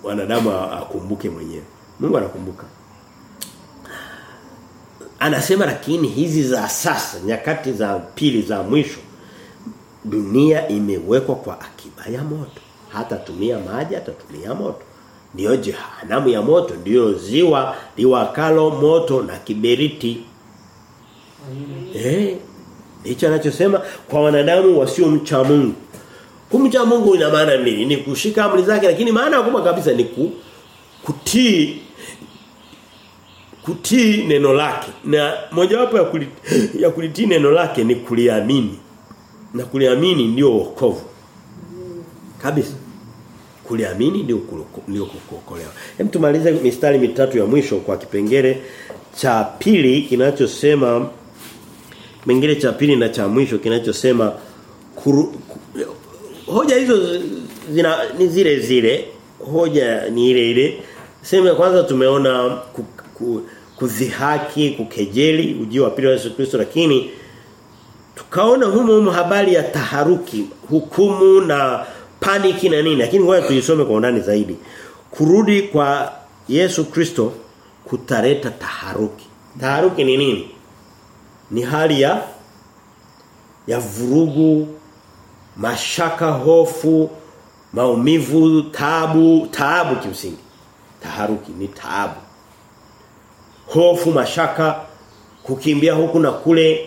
wanadamu akumbuke mwenyewe. Mungu anakumbuka anasema lakini hizi za sasa nyakati za pili za mwisho dunia imewekwa kwa akiba ya moto hata tumia maji atatumia moto ndio jehanamu ya moto ndio ziwa liwakalo moto na kiberiti. Eh. hicho anachosema kwa wanadamu wasio mcha Mungu. Kumcha Mungu ina maana nini? ni kushika amri zake lakini maana kubwa kabisa ni ku, kutii kutii neno lake. Na mojawapo ya kulitii, ya kulitii neno lake ni kuliamini. Na kuliamini ndio wokovu. Kabisa. Kuliamini ndio ndio kuokolewa. Hem tumalize mistari mitatu ya mwisho kwa kipengele cha pili kinachosema kipengele cha pili na cha mwisho kinachosema kuru, ku, hoja hizo zina ni zile zile hoja ni ile ile sehemu ya kwanza tumeona ku, ku, kudhihaki kukejeli ujio wa pili wa Yesu Kristo lakini tukaona humo humo habari ya taharuki hukumu na paniki na nini. Lakini ngoja tuisome kwa undani zaidi. Kurudi kwa Yesu Kristo kutareta taharuki. Taharuki ni nini? Ni hali ya ya vurugu mashaka hofu maumivu taabu taabu kimsingi. Taharuki ni taabu hofu mashaka kukimbia huku na kule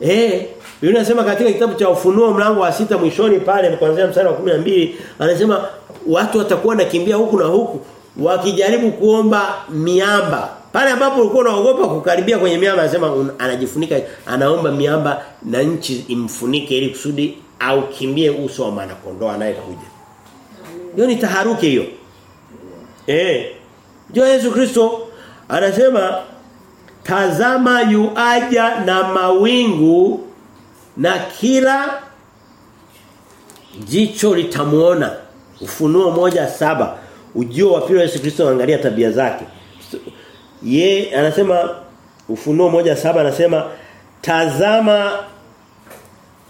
Eh, Biblia inasema katika kitabu cha Ufunuo mlango wa sita mwishoni pale kuanzia mstari wa 12 anasema watu watakuwa nakimbia huku na huku wakijaribu kuomba miamba. Pale ambapo ulikuwa unaogopa kukaribia kwenye miamba anasema un, anajifunika anaomba miamba na nchi imfunike ili kusudi au kimbie uso wa mwana kondoo anayekuja. Hiyo ni taharuki hiyo. Eh. Yesu Kristo anasema tazama yuaja na mawingu na kila jicho litamuona. Ufunuo moja saba. Ujio wa pili Yesu Kristo angalia tabia zake. Ye anasema ufunuo moja saba anasema tazama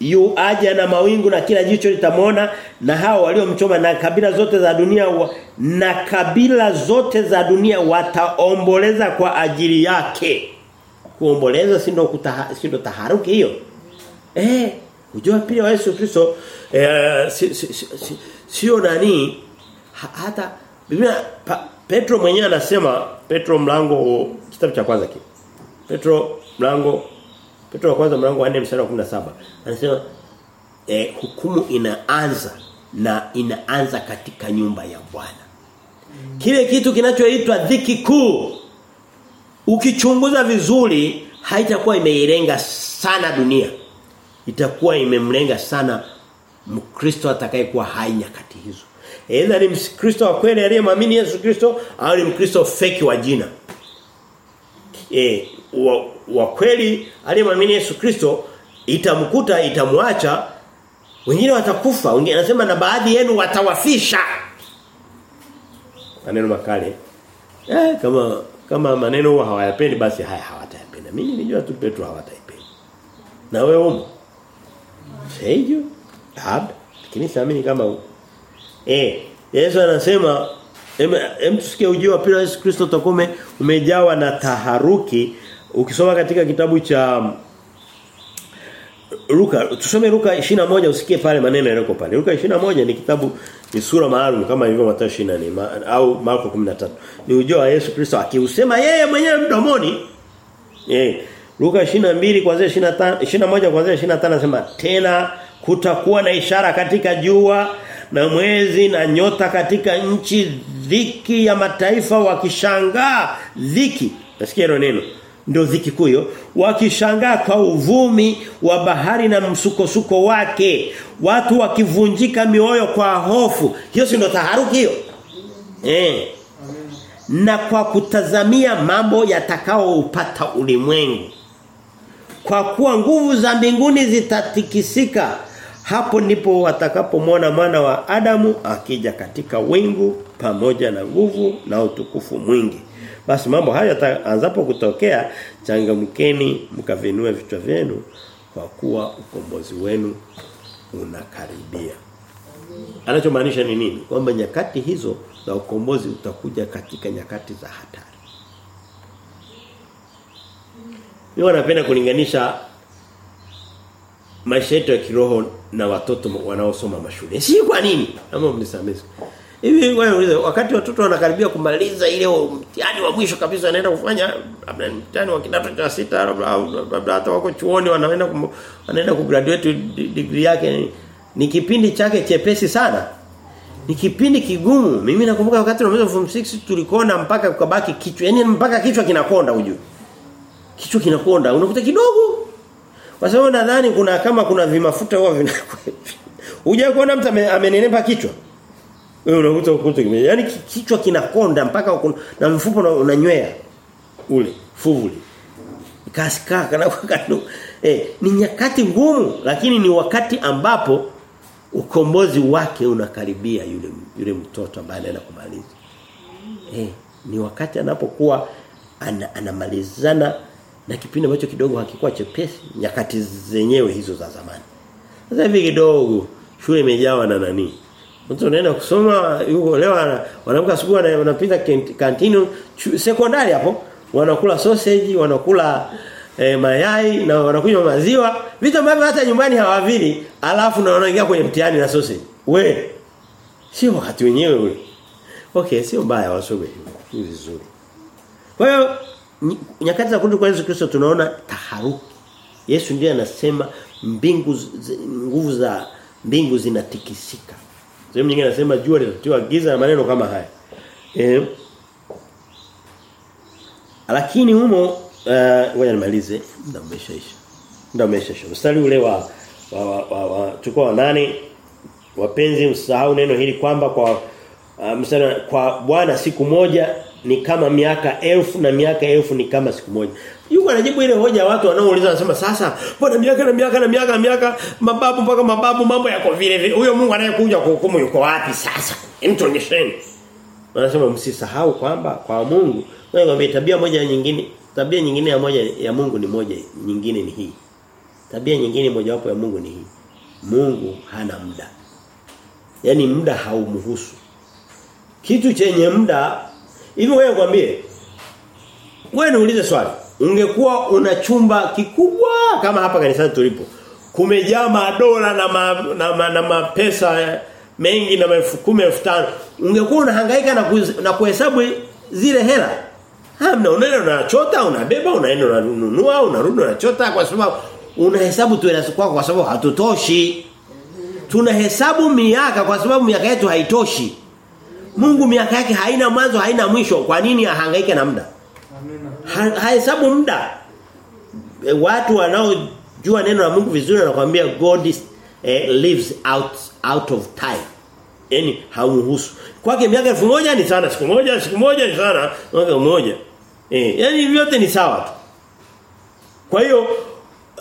yu aja na mawingu na kila jicho litamwona na hao waliomchoma na kabila zote za dunia wa, na kabila zote za dunia wataomboleza kwa ajili yake. Kuomboleza si ndo si ndo taharuki hiyo? Eh ujua pili wa Yesu Kristo eh, si, si, si, si, sio nani ha, hata Biblia pa, Petro mwenyewe anasema Petro mlango kitabu cha kwanza kile Petro mlango Petro wa kwanza mlango wa 4 mstari wa 17 anasema eh, hukumu inaanza na inaanza katika nyumba ya Bwana. Kile kitu kinachoitwa dhiki kuu ukichunguza vizuri haitakuwa imeilenga sana dunia. Itakuwa imemlenga sana Mkristo atakayekuwa hai nyakati hizo. Aidha ni Mkristo wa kweli aliyemwamini Yesu Kristo au ni Mkristo feki wa jina. Eh wa, wa kweli aliyemwamini Yesu Kristo itamkuta itamwacha wengine watakufa. Wengine anasema na baadhi yenu watawafisha. Maneno makali. Eh kama kama maneno hawayapendi basi haya hawatayapenda. Mimi nilijua tu Petro hawataipenda na wewe umo? Sio hab lakini siamini kama u. eh Yesu anasema Hem tusikie ujio wa pili wa Yesu Kristo utakuwa umejawa na taharuki ukisoma katika kitabu cha Luka tusome Luka 21 usikie pale maneno yaliyoko pale. Luka 21 ni kitabu ni sura maalum kama hivyo Mathayo 24 ma, au Marko 13 ni ujio wa Yesu Kristo akiusema yeye mwenyewe mdomoni. Eh Luka 22 kuanzia 25 21 kuanzia 25 anasema tena kutakuwa na ishara katika jua na mwezi na nyota katika nchi dhiki ya mataifa wakishangaa. Dhiki. Nasikia hilo neno ndio dhiki kuyo wakishangaa kwa uvumi wa bahari na msukosuko wake watu wakivunjika mioyo kwa hofu. Hiyo si ndio taharuki hiyo? Eh. Na kwa kutazamia mambo yatakao upata ulimwengu. Kwa kuwa nguvu za mbinguni zitatikisika hapo ndipo watakapomwona mwana wa Adamu akija katika wingu pamoja na nguvu na utukufu mwingi. Basi mambo haya yataanzapo kutokea changamkeni mkavinue vichwa vyenu kwa kuwa ukombozi wenu unakaribia. Anachomaanisha ni nini? Kwamba nyakati hizo za ukombozi utakuja katika nyakati za hatari. Mimi wanapenda kulinganisha maisha yetu ya kiroho na watoto wanaosoma mashule. Si kwa nini? Ama mnisamehe. Hivi wewe wakati watoto wanakaribia kumaliza ile mtihani wa mwisho kabisa wanaenda kufanya labda mtihani wa kidato cha sita labda hata wako chuoni wanaenda kum, wanaenda kugraduate degree yake ni kipindi chake chepesi sana. Ni kipindi kigumu. Mimi nakumbuka wakati tunamaliza form 6 tulikona mpaka kukabaki kichwa. Yaani mpaka kichwa kinakonda ujue. Kichwa kinakonda. Unakuta kidogo kwa sababu nadhani kuna kama kuna vimafuta huwa vina Unja kuona mtu amenenepa kichwa. Wewe unakuta ukuta kime. Yaani kichwa kinakonda mpaka ukun, na mfupo unanywea ule fuvuli. Kasika kana kanu. Eh ni nyakati ngumu lakini ni wakati ambapo ukombozi wake unakaribia yule yule mtoto ambaye anaenda kumaliza. Eh ni wakati anapokuwa ana, anamalizana na kipindi ambacho kidogo hakikuwa chepesi nyakati zenyewe hizo za zamani. Sasa hivi kidogo shule imejawa na nani? Mtu anaenda kusoma yuko leo wanamka asubuhi wanapita kantini sekondari hapo wanakula sausage, wanakula e, mayai na wanakunywa maziwa, vitu ambavyo hata nyumbani hawavili, alafu na wanaingia kwenye mtihani na sausage. We sio wakati wenyewe ule. Okay, sio mbaya wasome vizuri. Kwa hiyo nyakati za kurudi kwa Yesu Kristo tunaona taharuki Yesu ndiye anasema mbingu nguvu za mbingu zinatikisika. Sehemu nyingine anasema jua litatiwa giza na maneno kama haya. Eh lakini humo ngoja uh, nimalize muda umeshaisha. Muda umeshaisha. Mstari ule wa wa, wa, wa, wa wa nane wapenzi msahau neno hili kwamba kwa uh, mstari kwa Bwana siku moja ni kama miaka elfu na miaka elfu ni kama siku moja. Yuko anajibu ile hoja watu wanaouliza wanasema sasa bwana miaka na miaka na miaka na miaka mababu mpaka mababu mambo yako vile vile. Huyo Mungu anayekuja kuhukumu yuko wapi sasa? Hem tuonyesheni. Wanasema msisahau kwamba kwa Mungu wewe tabia moja nyingine tabia nyingine ya moja ya Mungu ni moja nyingine ni hii. Tabia nyingine mojawapo ya Mungu ni hii. Mungu hana muda. Yaani muda haumhusu. Kitu chenye muda hivi wewe kwambie wewe niulize swali. Ungekuwa una chumba kikubwa kama hapa kanisani tulipo. Kumejaa madola na ma, na, ma, na mapesa mengi na elfu kumi elfu tano ungekuwa unahangaika na, na kuhesabu zile hela. Hamna unaenda unachota unabeba unaenda unanunua unarudi unachota kwa sababu unahesabu tu hela zako kwa sababu hatutoshi. Tunahesabu miaka kwa sababu miaka yetu haitoshi. Mungu miaka yake haina mwanzo haina mwisho. Kwa nini ahangaike na muda? Ha- hahesabu muda. E, watu wanaojua neno la Mungu vizuri wanakuambia God is, eh, lives out out of time. Yaani haumhusu. Kwake miaka elfu moja ni sana, siku moja, siku moja ni sana, mwaka mmoja. Eh, yani vyote ni sawa tu. Kwa hiyo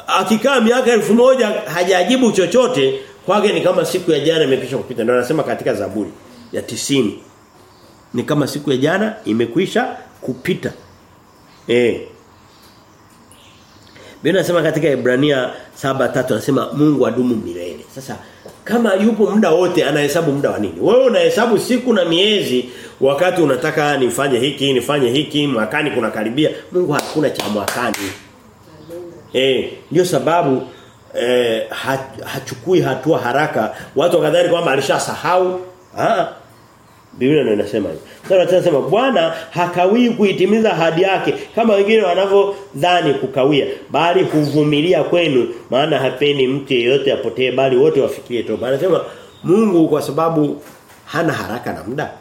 akikaa miaka elfu moja hajajibu chochote kwake ni kama siku ya jana imekwisha kupita. Ndio anasema katika Zaburi ya tisini Ni kama siku ya jana imekwisha kupita. Eh. Biblia inasema katika Ibrania 7:3 anasema Mungu adumu milele. Sasa kama yupo muda wote anahesabu muda wa nini? Wewe unahesabu siku na miezi wakati unataka nifanye hiki, nifanye hiki, mwakani kuna karibia. Mungu hakuna cha mwakani. Eh, ndio sababu eh, hachukui hatua haraka. Watu wakadhani kwamba alishasahau. Ah. Biblia ndio inasema hivyo. Sasa tunasema Bwana hakawii kuitimiza ahadi yake kama wengine wanavyodhani kukawia, bali huvumilia kwenu maana hapeni mtu yeyote apotee bali wote wafikirie toba. Anasema Mungu kwa sababu hana haraka na muda.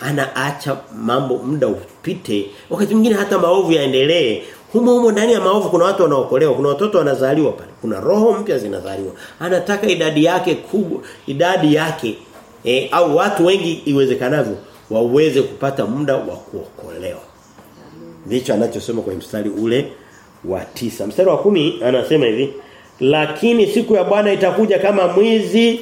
Anaacha mambo muda upite. Wakati mwingine hata maovu yaendelee. Humo humo ndani ya maovu kuna watu wanaokolewa, kuna watoto wanazaliwa pale. Kuna roho mpya zinazaliwa. Anataka idadi yake kubwa, idadi yake e, au watu wengi iwezekanavyo waweze kupata muda wa kuokolewa. Ndicho anachosema kwenye mstari ule wa tisa. Mstari wa kumi anasema hivi, lakini siku ya Bwana itakuja kama mwizi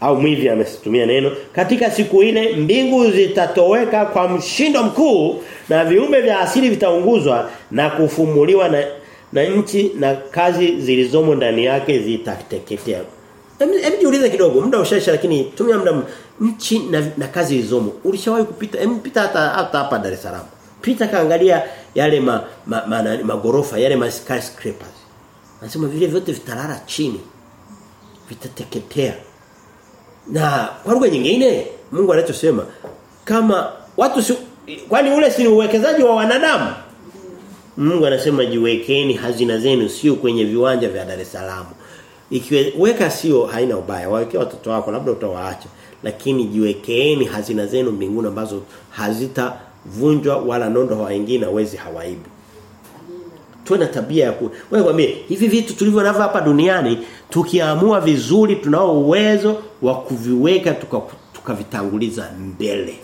au mwivi amesitumia neno katika siku ile mbingu zitatoweka kwa mshindo mkuu na viumbe vya asili vitaunguzwa na kufumuliwa na na nchi na kazi zilizomo ndani yake zitateketea Hem jiulize kidogo muda ushaisha lakini tumia muda nchi na, na kazi zilizomo ulishawahi kupita hem pita hata hata hapa Dar es Salaam pita kaangalia yale ma, ma, ma, ma, magorofa yale ma skyscrapers Anasema vile vyote vitalala chini. Vitateketea. Na kwa lugha nyingine Mungu anachosema kama watu si, kwani ule si uwekezaji wa wanadamu? Mungu anasema jiwekeni hazina zenu sio kwenye viwanja vya Dar es Salaam. Ikiweka sio haina ubaya. Wawekee watoto wako labda utawaacha. Lakini jiwekeeni hazina zenu mbinguni ambazo hazitavunjwa wala nondo hawaingii wezi hawaibu tuwe na tabia ya wewe kwambie hivi vitu tulivyonavyo hapa duniani tukiamua vizuri tunao uwezo wa kuviweka tukavitanguliza tuka mbele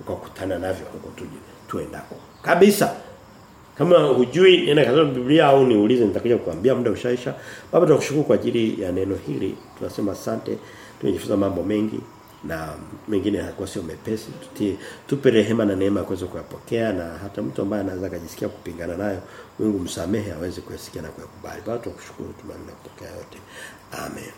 ukakutana navyo huko tuendako kabisa kama hujui nenda kasoma Biblia au niulize nitakuja kukuambia muda ushaisha. Baba tunakushukuru kwa ajili ya neno hili. Tunasema asante. Tumejifunza mambo mengi na mengine hayakuwa sio mepesi. Tutie tupe rehema na neema kuweza kuyapokea na hata mtu ambaye anaweza kujisikia kupingana nayo Mungu msamehe aweze kuyasikia na kuyakubali. Baba tunakushukuru tunaendelea kupokea yote. Amen